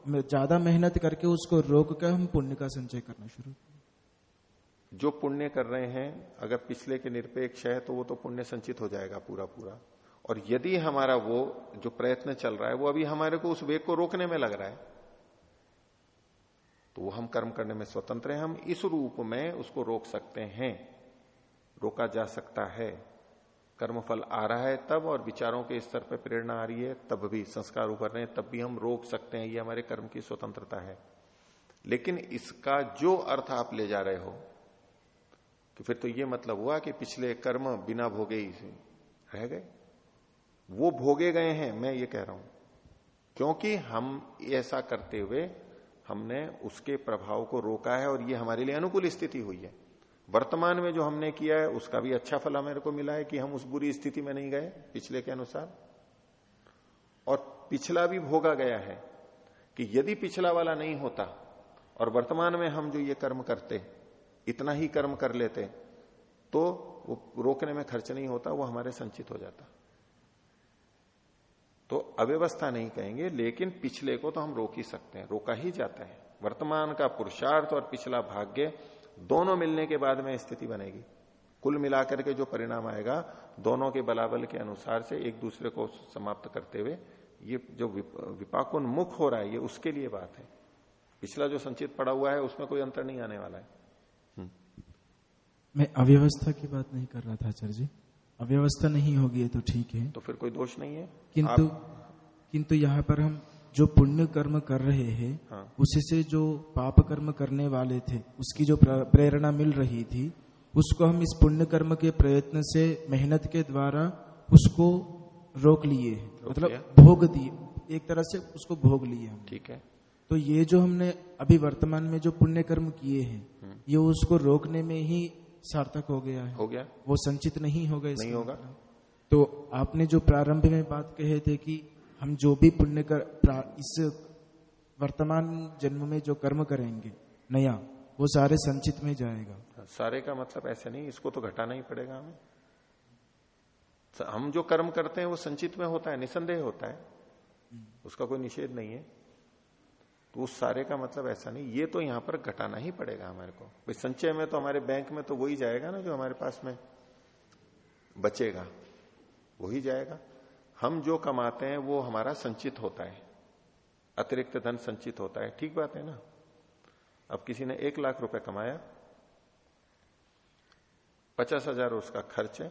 ज़्यादा मेहनत करके उसको रोक कर हम पुण्य का संचय करना शुरू जो पुण्य कर रहे हैं अगर पिछले के निरपेक्ष है तो वो तो पुण्य संचित हो जाएगा पूरा पूरा और यदि हमारा वो जो प्रयत्न चल रहा है वो अभी हमारे को उस वेग को रोकने में लग रहा है तो वो हम कर्म करने में स्वतंत्र है। हम इस रूप में उसको रोक सकते हैं। रोका जा सकता है। कर्मफल आ रहा है तब और विचारों के स्तर पर प्रेरणा आ रही है, तब भी, संस्कार उभर रहे हैं, तब भी हम रोक सकते हैं, ये हमारे कर्म की स्वतंत्रता है। लेकिन इसका जो अर्थ आप ले जा रहे हो, कि फिर तो ये मतलब हुआ कि पिछले कर्म बिना भोगे ही रह गए। वो भोगे गए हैं, मैं ये कह रहा हूँ। क्योंकि हम ऐसा करते हुए हमने उसके प्रभाव को रोका है और ये हमारे लिए अनुकूल स्थिति हुई है। वर्तमान में जो हमने किया है, उसका भी अच्छा फल हमारे को मिला है कि हम उस बुरी स्थिति में नहीं गए पिछले के अनुसार। और पिछला भी भोगा गया है कि यदि पिछला वाला नहीं होता और वर्तमान में हम जो ये कर्म करते, इतना ही कर्म कर लेते तो वो रोकने में खर्च नहीं होता, वो हमारे संचित हो जाता। तो अव्यवस्था नहीं कहेंगे, लेकिन पिछले को तो हम रोक ही सकते हैं, रोका ही जाता है। वर्तमान का पुरुषार्थ और पिछला भाग्य दोनों मिलने के बाद में स्थिति बनेगी। कुल मिलाकर के जो परिणाम आएगा दोनों के बलाबल के अनुसार से एक दूसरे को समाप्त करते हुए ये जो विपाकोन्मुख हो रहा है ये उसके लिए बात है। पिछला जो संचित पड़ा हुआ है उसमें कोई अंतर नहीं आने वाला है। हम्म। मैं अव्यवस्था की बात नहीं कर रहा था आचार्य जी। अव्यवस्था नहीं होगी तो ठीक है। तो फिर कोई दोष नहीं है। किंतु आप... किंतु यहाँ पर हम जो पुण्य कर्म कर रहे हैं हाँ। उसी से जो पाप कर्म करने वाले थे उसकी जो प्रेरणा मिल रही थी उसको हम इस पुण्य कर्म के प्रयत्न से मेहनत के द्वारा उसको रोक लिए मतलब भोग दिए। एक तरह से उसको भोग लिए हम ठीक है। तो ये जो हमने अभी वर्तमान में जो पुण्य कर्म किए हैं हम्म। ये उसको रोकने में ही सार्थक हो गया है। हो गया। वो संचित नहीं होगा नहीं होगा। तो आपने जो प्रारंभ में बात कहे थे कि हम जो भी पुण्य कर इस वर्तमान जन्म में जो कर्म करेंगे, नया, वो सारे संचित में जाएगा। सारे का मतलब ऐसे नहीं, इसको तो घटाना ही पड़ेगा हमें। हम जो कर्म करते हैं, वो संचित में होता है, निसंदेह होता है। उसका कोई निषेध नहीं है। तो उस सारे का मतलब ऐसा नहीं, ये तो यहाँ पर घटाना ही पड़ेगा हमारे को। भाई, संचय में तो हमारे बैंक में तो वही जाएगा ना जो हमारे पास में बचेगा, वही जाएगा। हम जो कमाते हैं, वो हमारा संचित होता है। अतिरिक्त धन संचित होता है। ठीक बात है ना? अब किसी ने एक लाख रुपए कमाया, पचास हज़ार उसका खर्च है,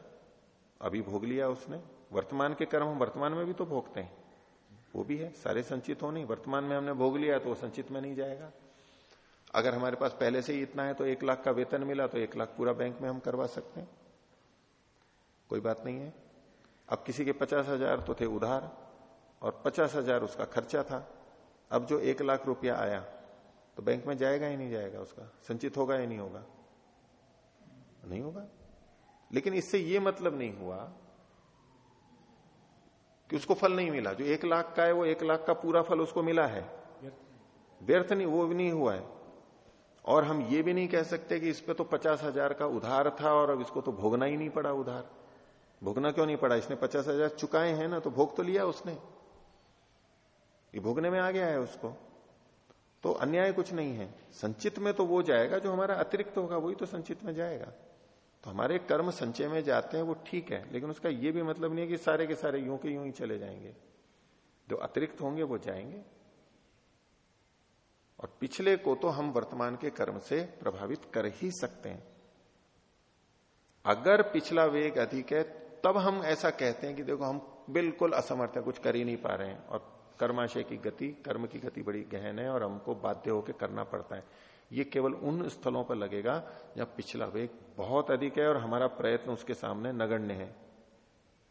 अभी भोग लिया उसने। वर्तमान के कर्म हम वर्तमान में भी तो भोगते हैं। वो भी है, सारे संचित हो नहीं वर्तमान में हमने भोग लिया तो वो संचित में नहीं जाएगा। अगर हमारे पास पहले से ही इतना है तो एक लाख का वेतन मिला तो एक लाख पूरा बैंक में हम करवा सकते हैं। कोई बात नहीं है। अब किसी के पचास हज़ार तो थे उधार और पचास हज़ार उसका खर्चा था। अब जो एक लाख रुपया आया तो बैंक में जाएगा ही नहीं जाएगा उसका, संचित होगा या नहीं होगा? नहीं होगा। लेकिन इससे ये मतलब नहीं हुआ कि उसको फल नहीं मिला। जो एक लाख का है, वो एक लाख का पूरा फल उसको मिला है। व्यर्थ नहीं, वो भी नहीं हुआ है। और हम ये भी नहीं कह सकते कि इस पे तो पचास हज़ार का उधार था और अब इसको तो भोगना ही नहीं पड़ा उधार। भोगना क्यों नहीं पड़ा? इसने पचास हज़ार चुकाए हैं ना तो भोग तो लिया उसने। ये भोगने में आ गया है उसको। तो अन्याय कुछ नहीं है। संचित में तो वो जाएगा, जो हमारा अतिरिक्त होगा, वही तो संचित में जाएगा। तो हमारे कर्म संचय में जाते हैं, वो ठीक है, लेकिन उसका ये भी मतलब नहीं है कि सारे के सारे यूँ के यूँ ही चले जाएँगे। जो अतिरिक्त होंगे, वो जाएँगे। और पिछले को तो हम वर्तमान के कर्म से प्रभावित कर ही सकते हैं। अगर पिछला वेग अधिक है तब हम ऐसा कहते हैं कि देखो, हम बिल्कुल असमर्थ है, कुछ कर ही नहीं पा रहे हैं। और कर्माशय की गति, कर्म की गति बड़ी गहन है और हमको बाध्य होकर करना पड़ता है। ये केवल उन स्थलों पर लगेगा जहाँ पिछला वेग बहुत अधिक है और हमारा प्रयत्न उसके सामने नगण्य है।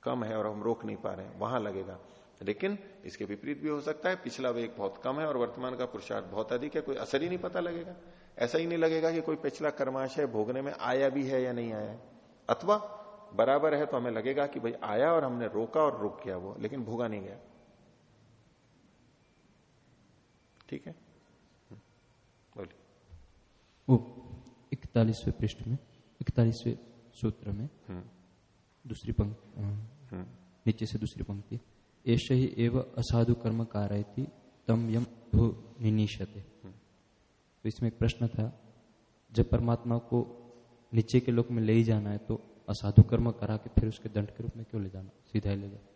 कम है और हम रोक नहीं पा रहे हैं। वहाँ लगेगा। लेकिन इसके विपरीत भी हो सकता है, पिछला वेग बहुत कम है और वर्तमान का पुरुषार्थ बहुत अधिक है, कोई असर ही नहीं पता लगेगा। ऐसा ही नहीं लगेगा कि कोई पिछला कर्माशय भोगने में आया भी है या नहीं आया अथवा बराबर है तो हमें लगेगा कि भाई आया और हमने रोका और रोक किया वो लेकिन भोगा नहीं गया ठीक है वो इकतालीसवें पृष्ठ में इकतालीसवें सूत्र में हम्म। दूसरी पंक्ति हम्म। नीचे से दूसरी पंक्ति ऐसे ही एवं असाधु कर्म कारयती तम यम भू निनीशते हम्म। तो इसमें एक प्रश्न था जब परमात्मा को नीचे के लोक में ले ही जाना है तो असाधु कर्म करा के फिर उसके दंड के रूप में क्यों ले जाना? सीधा ही ले जाना।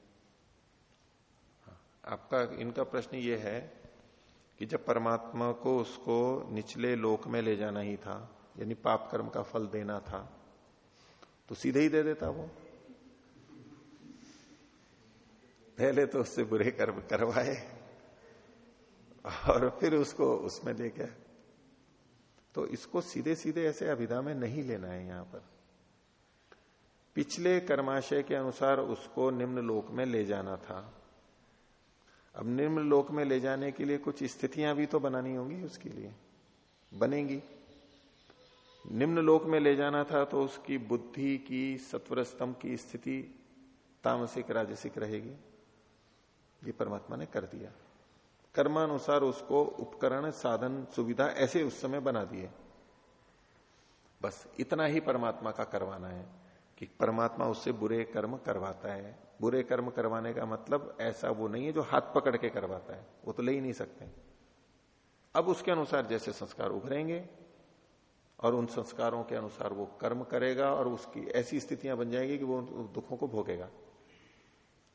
आपका इनका प्रश्न ये है कि जब परमात्मा को उसको निचले लोक में ले जाना ही था, यानी पाप कर्म का फल देना था तो सीधे ही दे देता वो? पहले तो उससे बुरे कर्म करवाए और फिर उसको उसमें ले गया तो इसको सीधे सीधे ऐसे अभिधा में नहीं लेना है यहाँ पर। पिछले कर्माशय के अनुसार उसको निम्न लोक में ले जाना था। अब निम्न लोक में ले जाने के लिए कुछ स्थितियाँ भी तो बनानी होंगी उसके लिए। बनेंगी। निम्न लोक में ले जाना था तो उसकी बुद्धि की सत्वर स्तंभ की स्थिति तामसिक, राजसिक रहेगी। ये परमात्मा ने कर दिया। कर्मानुसार उसको उपकरण, साधन, सुविधा ऐसे उस समय बना दिए। बस इतना ही परमात्मा का करवाना है। कि परमात्मा उससे बुरे कर्म करवाता है। बुरे कर्म करवाने का मतलब ऐसा वो नहीं है जो हाथ पकड़ के करवाता है। वो तो ले ही नहीं सकते। अब उसके अनुसार जैसे संस्कार उभरेंगे और उन संस्कारों के अनुसार वो कर्म करेगा और उसकी ऐसी स्थितियाँ बन जाएगी कि वो दुखों को भोगेगा।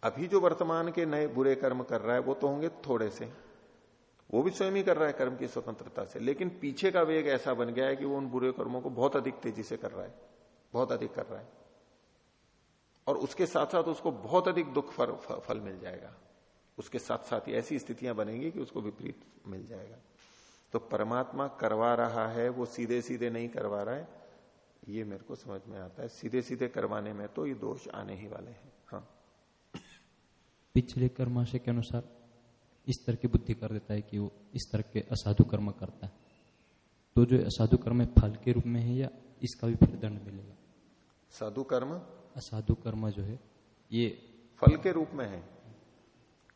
अभी जो वर्तमान के नए बुरे कर्म कर रहा है, वो तो होंगे थोड़े से। वो भी स्वयं ही कर रहा है कर्म की स्वतंत्रता से। लेकिन पीछे का वेग ऐसा बन गया है कि वो उन बुरे कर्मों को बहुत अधिक तेज़ी से कर रहा है। बहुत अधिक कर रहा है। और उसके साथ साथ उसको बहुत अधिक दुख फल, फल मिल जाएगा। उसके साथ साथ ही ऐसी स्थितियाँ बनेंगी कि उसको विपरीत मिल जाएगा। तो परमात्मा करवा रहा है वो सीधे सीधे नहीं करवा रहा है। ये मेरे को समझ में आता है। सीधे सीधे करवाने में तो ये दोष आने ही वाले हैं। हाँ। पिछले कर्माशय के अनुसार इस तरह की बुद्धि कर देता है कि वो इस तरह के असाधु कर्म करता है। तो जो असाधु कर्म फल के रूप में है या इसका भी फिर दंड मिलेगा? साधु कर्म असाधु कर्म जो है, ये फल के रूप में है,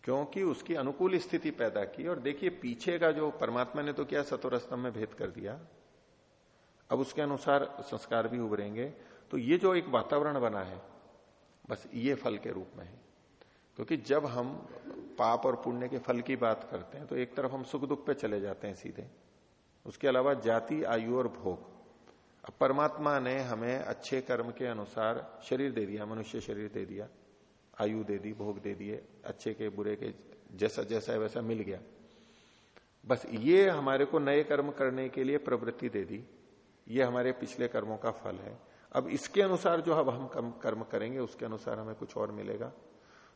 क्योंकि उसकी अनुकूल स्थिति पैदा की। और देखिए, पीछे का जो परमात्मा ने तो क्या सतोर स्तंभ में भेद कर दिया। अब उसके अनुसार संस्कार भी उभरेंगे। तो ये जो एक वातावरण बना है, बस ये फल के रूप में है। क्योंकि जब हम पाप और पुण्य के फल की बात करते हैं तो एक तरफ़ हम सुख दुख पे चले जाते हैं सीधे। उसके अलावा जाति, आयु और भोग। परमात्मा ने हमें अच्छे कर्म के अनुसार शरीर दे दिया, मनुष्य शरीर दे दिया, आयु दे दी, भोग दे दिए, अच्छे के, बुरे के, जैसा जैसा है वैसा मिल गया। बस ये हमारे को नए कर्म करने के लिए प्रवृत्ति दे दी। ये हमारे पिछले कर्मों का फल है। अब इसके अनुसार जो अब हम कर्म करेंगे, उसके अनुसार हमें कुछ और मिलेगा।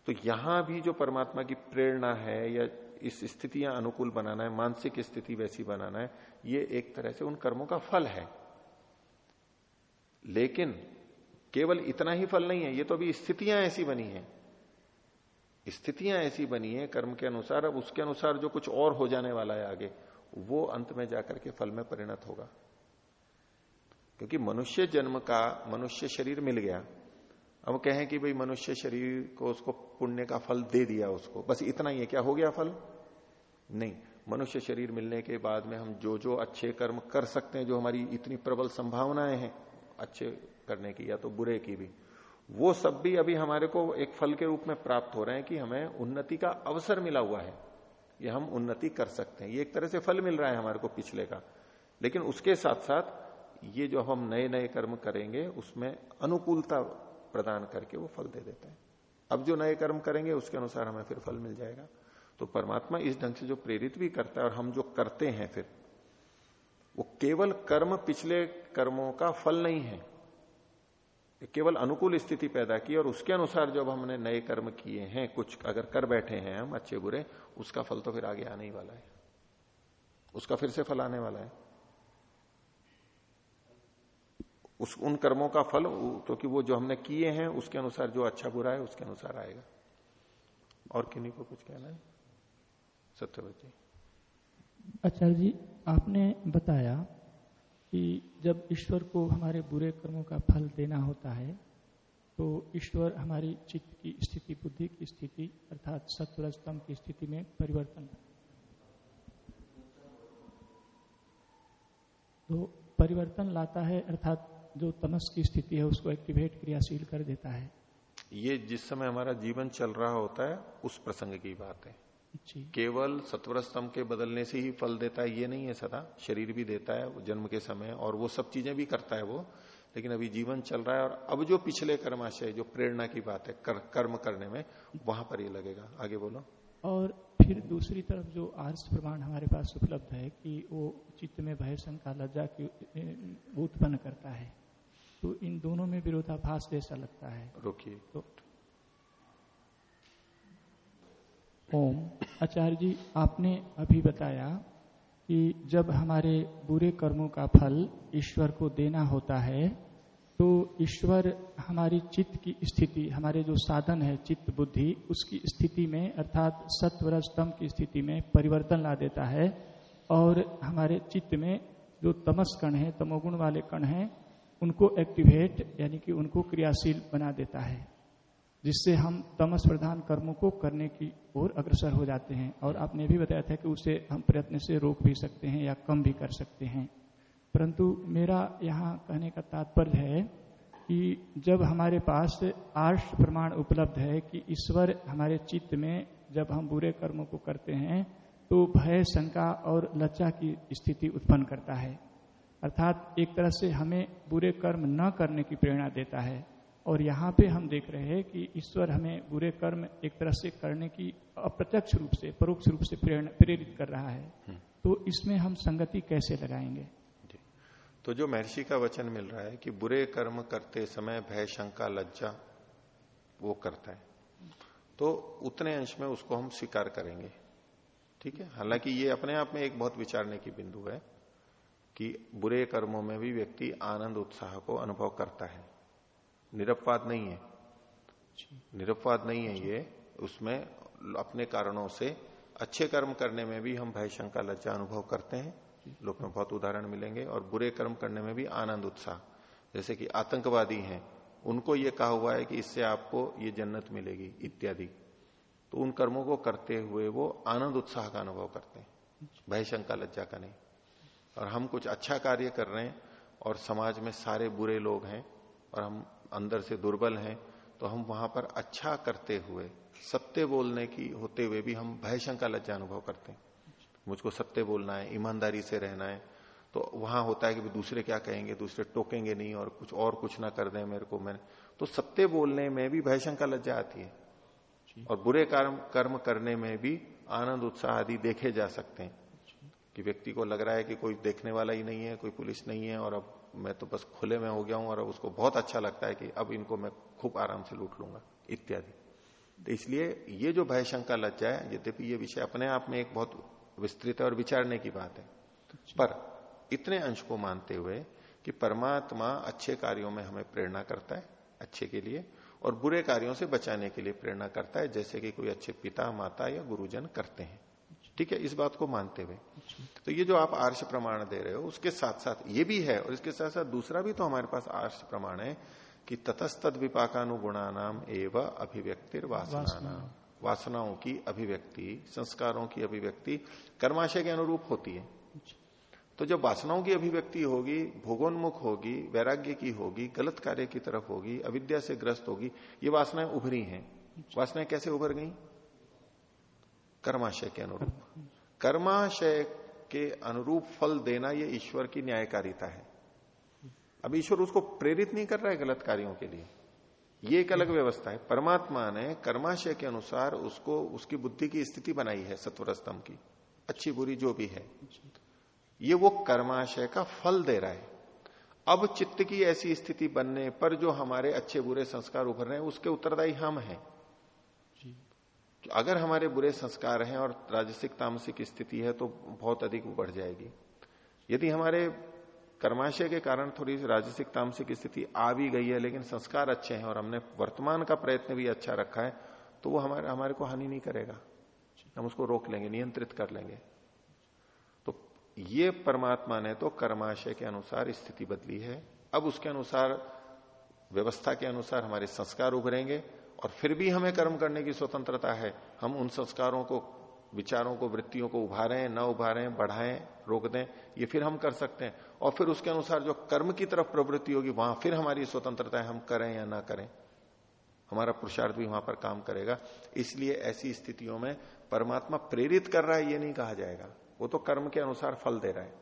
तो यहाँ भी जो परमात्मा की प्रेरणा है या इस स्थितियाँ अनुकूल बनाना है, मानसिक स्थिति वैसी बनाना है, ये एक तरह से उन कर्मों का फल है। लेकिन केवल इतना ही फल नहीं है, ये तो अभी स्थितियाँ ऐसी बनी हैं। स्थितियाँ ऐसी बनी है, कर्म के अनुसार, अब उसके अनुसार जो कुछ और हो जाने वाला है आगे, वो अंत में जाकर के फल में परिणत होगा। क्योंकि मनुष्य जन्म का, मनुष्य शरीर मिल गया। अब कहें कि भाई मनुष्य शरीर को उसको पुण्य का फल दे दिया उसको, बस इतना ही है, क्या हो गया फल? नहीं। मनुष्य शरीर मिलने के बाद में हम जो जो अच्छे कर्म कर सकते हैं, जो हमारी इतनी प्रबल संभावनाएँ हैं अच्छे करने की या तो बुरे की भी। वो सब भी अभी हमारे को एक फल के रूप में प्राप्त हो रहे हैं कि हमें उन्नति का अवसर मिला हुआ है। ये हम उन्नति कर सकते हैं। ये एक तरह से फल मिल रहा है हमारे को पिछले का। लेकिन उसके साथ साथ ये जो हम नए नए कर्म करेंगे, उसमें अनुकूलता प्रदान करके वो फल दे देते हैं। अब जो नए कर्म करेंगे, उसके अनुसार हमें फिर फल मिल जाएगा। तो परमात्मा इस ढंग से जो प्रेरित भी करता है और हम जो करते हैं फिर वो केवल कर्म पिछले कर्मों का फल नहीं है। केवल अनुकूल स्थिति पैदा की और उसके अनुसार जब हमने नए कर्म किए हैं, कुछ अगर कर बैठे हैं हम, अच्छे बुरे, उसका फल तो फिर आगे आने ही वाला है। उसका फिर से फल आने वाला है। उस, उन कर्मों का फल क्योंकि वो जो हमने किए हैं, उसके अनुसार जो अच्छा बुरा है, उसके अनुसार आएगा। और किन्हीं को कुछ कहना है? सत्यवत आचार्य जी, आपने बताया कि जब ईश्वर को हमारे बुरे कर्मों का फल देना होता है तो ईश्वर हमारी चित्त की स्थिति, बुद्धि की स्थिति, अर्थात सत्वरस्तम की स्थिति में परिवर्तन तो परिवर्तन लाता है, अर्थात जो तमस की स्थिति है, उसको एक्टिवेट क्रियाशील कर देता है। ये जिस समय हमारा जीवन चल रहा होता है, उस प्रसंग की बात है। केवल सत्वर स्तंभ के बदलने से ही फल देता है ये नहीं है सदा। शरीर भी देता है जन्म के समय और वो सब चीज़ें भी करता है वो। लेकिन अभी जीवन चल रहा है और अब जो पिछले कर्माशय जो प्रेरणा की बात है कर, कर्म करने में वहाँ पर ये लगेगा। आगे बोलो। और फिर दूसरी तरफ़ जो आर्स प्रमाण हमारे पास उपलब्ध है कि वो चित्त में भय शंका लज्जा की उत्पन्न करता है तो इन दोनों में विरोधाभास जैसा लगता है। रोकिए। तो ओम। आचार्य जी, आपने अभी बताया कि जब हमारे बुरे कर्मों का फल ईश्वर को देना होता है तो ईश्वर हमारी चित्त की स्थिति, हमारे जो साधन है, चित्त बुद्धि, उसकी स्थिति में, अर्थात सत्वर स्तंभ की स्थिति में परिवर्तन ला देता है और हमारे चित्त में जो तमस कण है, तमोगुण वाले कण हैं, उनको एक्टिवेट यानी कि उनको क्रियाशील बना देता है। जिससे हम तमस प्रधान कर्मों को करने की ओर अग्रसर हो जाते हैं। और आपने भी बताया था कि उसे हम प्रयत्न से रोक भी सकते हैं या कम भी कर सकते हैं। परंतु मेरा यहाँ कहने का तात्पर्य है कि जब हमारे पास आर्ष प्रमाण उपलब्ध है कि ईश्वर हमारे चित्त में जब हम बुरे कर्मों को करते हैं तो भय, शंका और लज्जा की स्थिति उत्पन्न करता है। अर्थात एक तरह से हमें बुरे कर्म न करने की प्रेरणा देता है। और यहाँ पे हम देख रहे हैं कि ईश्वर हमें बुरे कर्म एक तरह से करने की अप्रत्यक्ष रूप से परोक्ष रूप से प्रेरित कर रहा है। हम्म। तो इसमें हम संगति कैसे लगाएँगे? तो जो महर्षि का वचन मिल रहा है कि बुरे कर्म करते समय भय शंका लज्जा वो करता है। तो उतने अंश में उसको हम स्वीकार करेंगे। ठीक है? हालाँकि ये अपने आप में एक बहुत विचारने की बिंदु है कि बुरे कर्मों में भी व्यक्ति आनंद उत्साह को अनुभव करता है। निरपवाद नहीं है। निरपवाद नहीं है ये। उसमें अपने कारणों से अच्छे कर्म करने में भी हम भय शंका लज्जा अनुभव करते हैं। लोग में बहुत उदाहरण मिलेंगे और बुरे कर्म करने में भी आनंद उत्साह। जैसे कि आतंकवादी हैं उनको ये कहा हुआ है कि इससे आपको ये जन्नत मिलेगी इत्यादि। तो उन कर्मों को करते हुए वो आनंद उत्साह का अनुभव करते हैं। भय शंका लज्जा का नहीं। और हम कुछ अच्छा कार्य कर रहे हैं और समाज में सारे बुरे लोग हैं और हम अंदर से दुर्बल हैं तो हम वहाँ पर अच्छा करते हुए सत्य बोलने की होते हुए भी हम भय शंका लज्जा अनुभव करते हैं। मुझको सत्य बोलना है ईमानदारी से रहना है तो वहाँ होता है कि दूसरे क्या कहेंगे दूसरे टोकेंगे नहीं और कुछ और कुछ ना कर दें मेरे को मैंने तो सत्य बोलने में भी भय शंका लज्जा आती है। और बुरे कर्म कर्म करने में भी आनंद उत्साह आदि देखे जा सकते हैं। कि व्यक्ति को लग रहा है कि कोई देखने वाला ही नहीं है कोई पुलिस नहीं है और अब मैं तो बस खुले में हो गया हूँ और अब उसको बहुत अच्छा लगता है कि अब इनको मैं खूब आराम से लूट लूँगा इत्यादि। तो इसलिए ये जो भय शंका लज्जा है यद्यपि ये विषय अपने आप में एक बहुत विस्तृत है और विचारने की बात है पर इतने अंश को मानते हुए कि परमात्मा अच्छे कार्यों में हमें प्रेरणा करता है अच्छे के लिए और बुरे कार्यों से बचाने के लिए प्रेरणा करता है जैसे कि कोई अच्छे पिता माता या गुरुजन करते हैं। ठीक है इस बात को मानते हुए। तो ये जो आप आर्ष प्रमाण दे रहे हो उसके साथ साथ ये भी है और इसके साथ साथ दूसरा भी तो हमारे पास आर्ष प्रमाण है कि ततस्तद विपाकानुगुणा नाम एवं अभिव्यक्तिर वासना वासनाओं। की अभिव्यक्ति संस्कारों की अभिव्यक्ति कर्माशय के अनुरूप होती है। तो जब वासनाओं की अभिव्यक्ति होगी भोगोन्मुख होगी वैराग्य की होगी गलत कार्य की तरफ़ होगी अविद्या से ग्रस्त होगी ये वासनाएँ उभरी हैं। वासनाएँ कैसे उभर गई? कर्माशय के अनुरूप। कर्माशय के अनुरूप फल देना ये ईश्वर की न्यायकारिता है। अब ईश्वर उसको प्रेरित नहीं कर रहा है गलत कार्यों के लिए। ये एक अलग व्यवस्था है। परमात्मा ने कर्माशय के अनुसार उसको, उसकी बुद्धि की स्थिति बनाई है सत्वर स्तंभ की। अच्छी बुरी जो भी है। ये वो कर्माशय का फल दे रहा है। अब चित्त की ऐसी स्थिति बनने पर जो हमारे अच्छे बुरे संस्कार उभर रहे हैं, उसके उत्तरदायी हम हैं। अगर हमारे बुरे संस्कार हैं और राजसिक तामसिक स्थिति है तो बहुत अधिक बढ़ जाएगी। यदि हमारे कर्माशय के कारण थोड़ी राजसिक तामसिक स्थिति आ भी गई है, लेकिन संस्कार अच्छे हैं और हमने वर्तमान का प्रयत्न भी अच्छा रखा है तो वो हमारे हमारे को हानि नहीं करेगा। हम उसको रोक लेंगे, नियंत्रित कर लेंगे। तो ये परमात्मा ने तो कर्माशय के अनुसार स्थिति बदली है। अब उसके अनुसार, व्यवस्था के अनुसार हमारे संस्कार उभरेंगे। और फिर भी हमें कर्म करने की स्वतंत्रता है। हम उन संस्कारों को विचारों को वृत्तियों को उभारें न उभारें बढ़ाएँ रोक दें ये फिर हम कर सकते हैं। और फिर उसके अनुसार जो कर्म की तरफ़ प्रवृत्ति होगी वहाँ फिर हमारी स्वतंत्रता है हम करें या ना करें। हमारा पुरुषार्थ भी वहाँ पर काम करेगा। इसलिए ऐसी स्थितियों में परमात्मा प्रेरित कर रहा है ये नहीं कहा जाएगा। वो तो कर्म के अनुसार फल दे रहा है।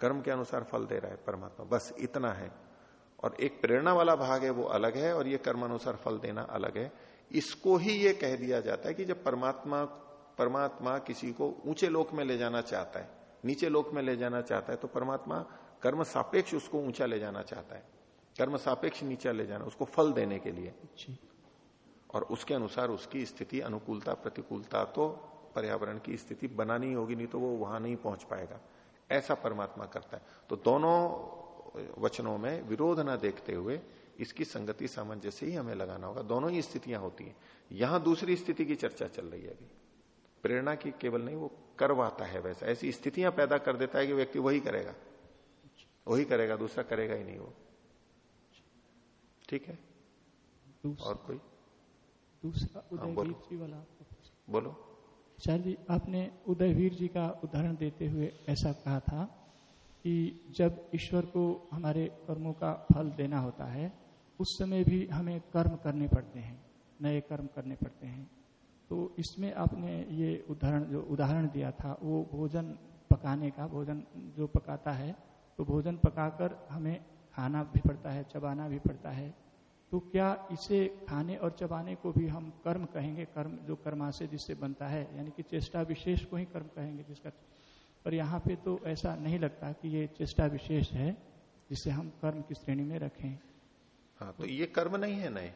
कर्म के अनुसार फल दे रहा है परमात्मा। बस इतना है। और एक प्रेरणा वाला भाग है वो अलग है और ये कर्मानुसार फल देना अलग है। इसको ही ये कह दिया जाता है कि जब परमात्मा परमात्मा किसी को ऊँचे लोक में ले जाना चाहता है नीचे लोक में ले जाना चाहता है तो परमात्मा कर्म सापेक्ष उसको ऊँचा ले जाना चाहता है। कर्म सापेक्ष नीचा ले जाना उसको फल देने के लिए। और उसके अनुसार उसकी स्थिति अनुकूलता प्रतिकूलता तो पर्यावरण की स्थिति बनानी होगी नहीं तो वो वहाँ नहीं पहुँच पाएगा। ऐसा परमात्मा करता है। तो दोनों वचनों में विरोध न देखते हुए इसकी संगति सामंजस्य ही हमें लगाना होगा। दोनों ही स्थितियाँ होती हैं। यहाँ दूसरी स्थिति की चर्चा चल रही है अभी। प्रेरणा की केवल नहीं वो करवाता है वैसा। ऐसी स्थितियाँ पैदा कर देता है कि व्यक्ति वही करेगा। वही करेगा दूसरा करेगा ही नहीं वो। ठीक है? और कोई? दूसरा हाँ, उदयवीर जी वाला बोलो। शायद जी आपने उदयवीर जी का उदाहरण देते हुए ऐसा कहा था कि जब ईश्वर को हमारे कर्मों का फल देना होता है, उस समय भी हमें कर्म करने पड़ते हैं, नए कर्म करने पड़ते हैं। तो इसमें आपने ये उदाहरण, जो उदाहरण दिया था, वो भोजन पकाने का, भोजन जो पकाता है तो भोजन पकाकर हमें खाना भी पड़ता है, चबाना भी पड़ता है। तो क्या इसे खाने और चबाने को भी हम कर्म कहेंगे? कर्म, जो कर्माशय जिससे बनता है, यानी कि चेष्टा विशेष को ही कर्म कहेंगे, जिसका पर यहाँ पे तो ऐसा नहीं लगता कि ये चेष्टा विशेष है जिसे हम कर्म की श्रेणी में रखें। हाँ तो ये कर्म नहीं है नए।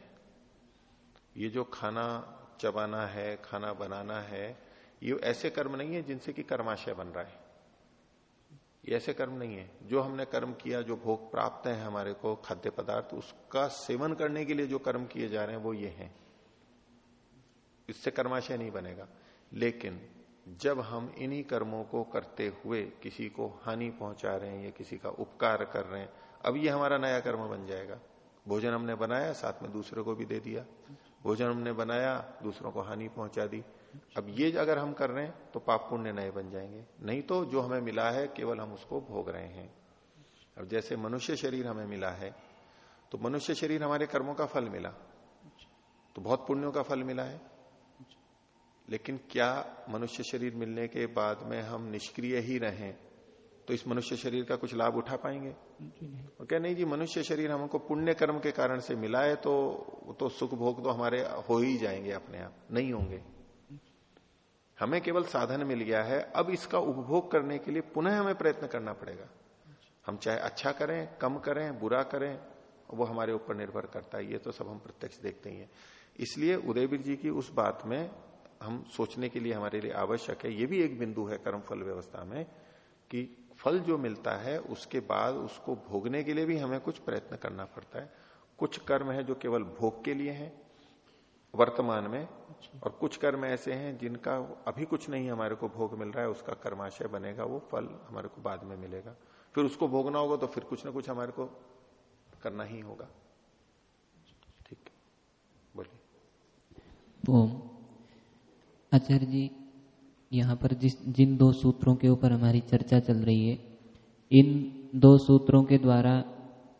ये जो खाना चबाना है, खाना बनाना है, ये ऐसे कर्म नहीं है जिनसे कि कर्माशय बन रहा है। ये ऐसे कर्म नहीं है। जो हमने कर्म किया, जो भोग प्राप्त है हमारे को, खाद्य पदार्थ, उसका सेवन करने के लिए जो कर्म किए जा रहे हैं, वो ये हैं। इससे कर्माशय नहीं बनेगा। लेकिन जब हम इन्हीं कर्मों को करते हुए किसी को हानि पहुँचा रहे हैं या किसी का उपकार कर रहे हैं, अब ये हमारा नया कर्म बन जाएगा। भोजन हमने बनाया, साथ में दूसरे को भी दे दिया। भोजन हमने बनाया, दूसरों को हानि पहुँचा दी। अब ये अगर हम कर रहे हैं तो पाप पुण्य नए बन जाएँगे। नहीं तो जो हमें मिला है, केवल हम उसको भोग रहे हैं। अब जैसे मनुष्य शरीर हमें मिला है तो मनुष्य शरीर हमारे कर्मों का फल मिला। तो बहुत पुण्यों का फल मिला है। लेकिन क्या मनुष्य शरीर मिलने के बाद में हम निष्क्रिय ही रहें तो इस मनुष्य शरीर का कुछ लाभ उठा पाएँगे? और क्या नहीं जी मनुष्य शरीर हमको पुण्य कर्म के कारण से मिला है तो तो सुख भोग तो हमारे हो ही जाएँगे अपने आप नहीं होंगे। हमें केवल साधन मिल गया है अब इसका उपभोग करने के लिए पुनः हमें प्रयत्न करना पड़ेगा। हम चाहे अच्छा करें कम करें बुरा करें वो हमारे ऊपर निर्भर करता है ये तो सब हम प्रत्यक्ष देखते ही हैं। इसलिए उदयवीर जी की उस बात में हम सोचने के लिए हमारे लिए आवश्यक है। ये भी एक बिंदु है कर्म फल व्यवस्था में कि फल जो मिलता है, उसके बाद उसको भोगने के लिए भी हमें कुछ प्रयत्न करना पड़ता है। कुछ कर्म है जो केवल भोग के लिए है वर्तमान में और कुछ कर्म ऐसे हैं जिनका अभी कुछ नहीं हमारे को भोग मिल रहा है, उसका कर्माशय बनेगा, वो फल हमारे को बाद में मिलेगा। फिर उसको भोगना होगा तो फिर कुछ ना कुछ हमारे को करना ही होगा। ठीक। बोलिए। आचार्य जी, यहाँ पर जिस, जिन दो सूत्रों के ऊपर हमारी चर्चा चल रही है, इन दो सूत्रों के द्वारा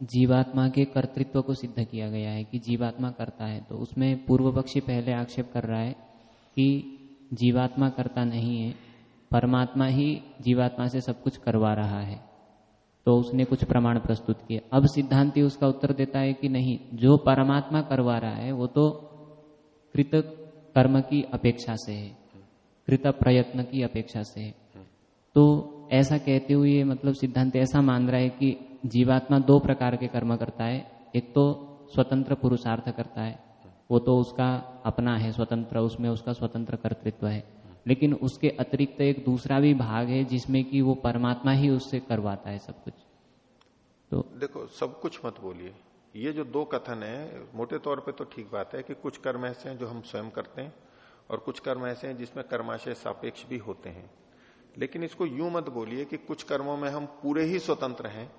जीवात्मा के कर्तृत्व को सिद्ध किया गया है कि जीवात्मा करता है तो उसमें पूर्व पक्षी पहले आक्षेप कर रहा है कि जीवात्मा करता नहीं है, परमात्मा ही जीवात्मा से सब कुछ करवा रहा है। तो उसने कुछ प्रमाण प्रस्तुत किए। अब सिद्धांति उसका उत्तर देता है कि नहीं, जो परमात्मा करवा रहा है, वो तो कृत कर्म की अपेक्षा से है, कृत प्रयत्न की अपेक्षा से है। तो ऐसा कहते हुए मतलब सिद्धांत ऐसा मान रहा है कि जीवात्मा दो प्रकार के कर्म करता है, एक तो स्वतंत्र पुरुषार्थ करता है, वो तो उसका अपना है, स्वतंत्र, उसमें उसका स्वतंत्र कर्तृत्व है। लेकिन उसके अतिरिक्त एक दूसरा भी भाग है, जिसमें कि वो परमात्मा ही उससे करवाता है सब कुछ। तो देखो, सब कुछ मत बोलिए। ये जो दो कथन है, मोटे तौर पे तो ठीक बात है कि कुछ कर्म ऐसे हैं जो हम स्वयं करते हैं और कुछ कर्म ऐसे हैं जिसमें कर्माशय सापेक्ष भी होते हैं। लेकिन इसको यूँ मत बोलिए कि कुछ कर्मों में हम पूरे ही स्वतंत्र हैं।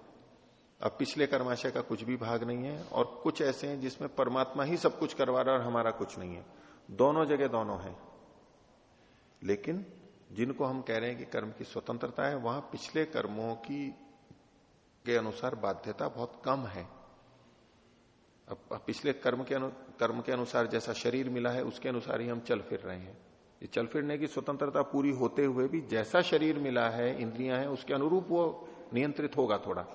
अब पिछले कर्माशय का कुछ भी भाग नहीं है और कुछ ऐसे हैं जिसमें परमात्मा ही सब कुछ करवा रहा है और हमारा कुछ नहीं है। दोनों जगह दोनों है। लेकिन जिनको हम कह रहे हैं कि कर्म की स्वतंत्रता है, वहाँ पिछले कर्मों की के अनुसार बाध्यता बहुत कम है। अब पिछले कर्म के अनु, कर्म के अनुसार जैसा शरीर मिला है उसके अनुसार ही हम चल फिर रहे हैं। ये चल फिरने की स्वतंत्रता पूरी होते हुए भी जैसा शरीर मिला है इंद्रियाँ हैं उसके अनुरूप वो नियंत्रित होगा थोड़ा।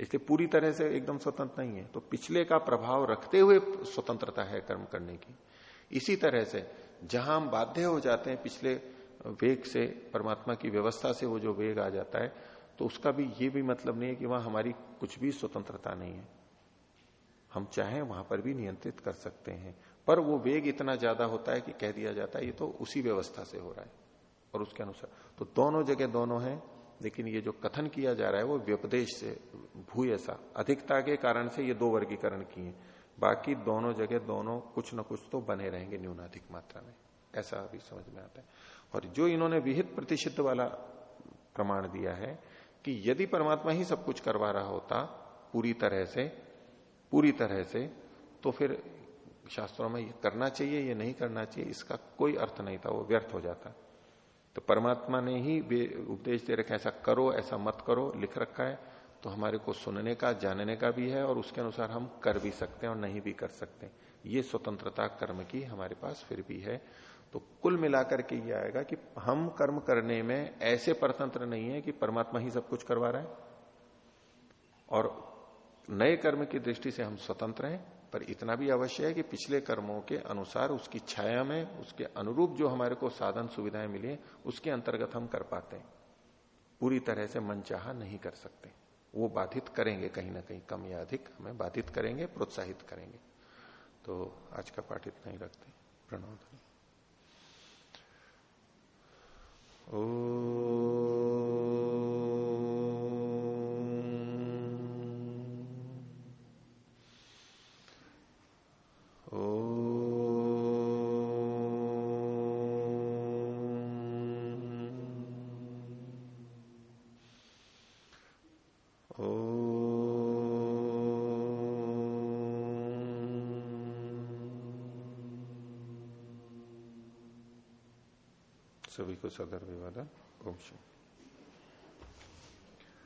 इसलिए पूरी तरह से एकदम स्वतंत्र नहीं है। तो पिछले का प्रभाव रखते हुए स्वतंत्रता है कर्म करने की। इसी तरह से जहाँ हम बाध्य हो जाते हैं पिछले वेग से परमात्मा की व्यवस्था से वो जो वेग आ जाता है तो उसका भी ये भी मतलब नहीं है कि वहाँ हमारी कुछ भी स्वतंत्रता नहीं है। हम चाहें वहाँ पर भी नियंत्रित कर सकते हैं। पर वो वेग इतना ज़्यादा होता है कि कह दिया जाता है, ये तो उसी व्यवस्था से हो रहा है और उसके अनुसार। तो दोनों जगह दोनों हैं, लेकिन ये जो कथन किया जा रहा है वो व्यपदेश से, भू ऐसा, अधिकता के कारण से ये दो वर्गीकरण किए बाकी दोनों जगह दोनों कुछ न कुछ तो बने रहेंगे न्यूनाधिक मात्रा में, ऐसा अभी समझ में आता है। और जो इन्होंने विहित प्रतिषिद्ध वाला प्रमाण दिया है कि यदि परमात्मा ही सब कुछ करवा रहा होता पूरी तरह से पूरी तरह से तो फिर शास्त्रों में ये करना चाहिए, ये नहीं करना चाहिए, इसका कोई अर्थ नहीं था, वो व्यर्थ हो जाता। तो परमात्मा ने ही उपदेश दे रखा ऐसा करो, ऐसा मत करो, लिख रखा है तो हमारे को सुनने का, जानने का भी है, और उसके अनुसार हम कर भी सकते हैं और नहीं भी कर सकते। ये स्वतंत्रता कर्म की हमारे पास फिर भी है। तो कुल मिलाकर के ये आएगा कि हम कर्म करने में ऐसे परतंत्र नहीं है कि परमात्मा ही सब कुछ करवा रहा है। और नए कर्म की दृष्टि से हम स्वतंत्र हैं, पर इतना भी अवश्य है कि पिछले कर्मों के अनुसार उसकी छाया में, उसके अनुरूप जो हमारे को साधन सुविधाएँ मिली, उसके अंतर्गत हम कर पाते हैं। पूरी तरह से मन चाह नहीं कर सकते। वो बाधित करेंगे कहीं ना कहीं, कम या अधिक, हमें बाधित करेंगे, प्रोत्साहित करेंगे। तो आज का पाठ इतना ही रखते प्रणव ओ सभी को सदर विवादन ओम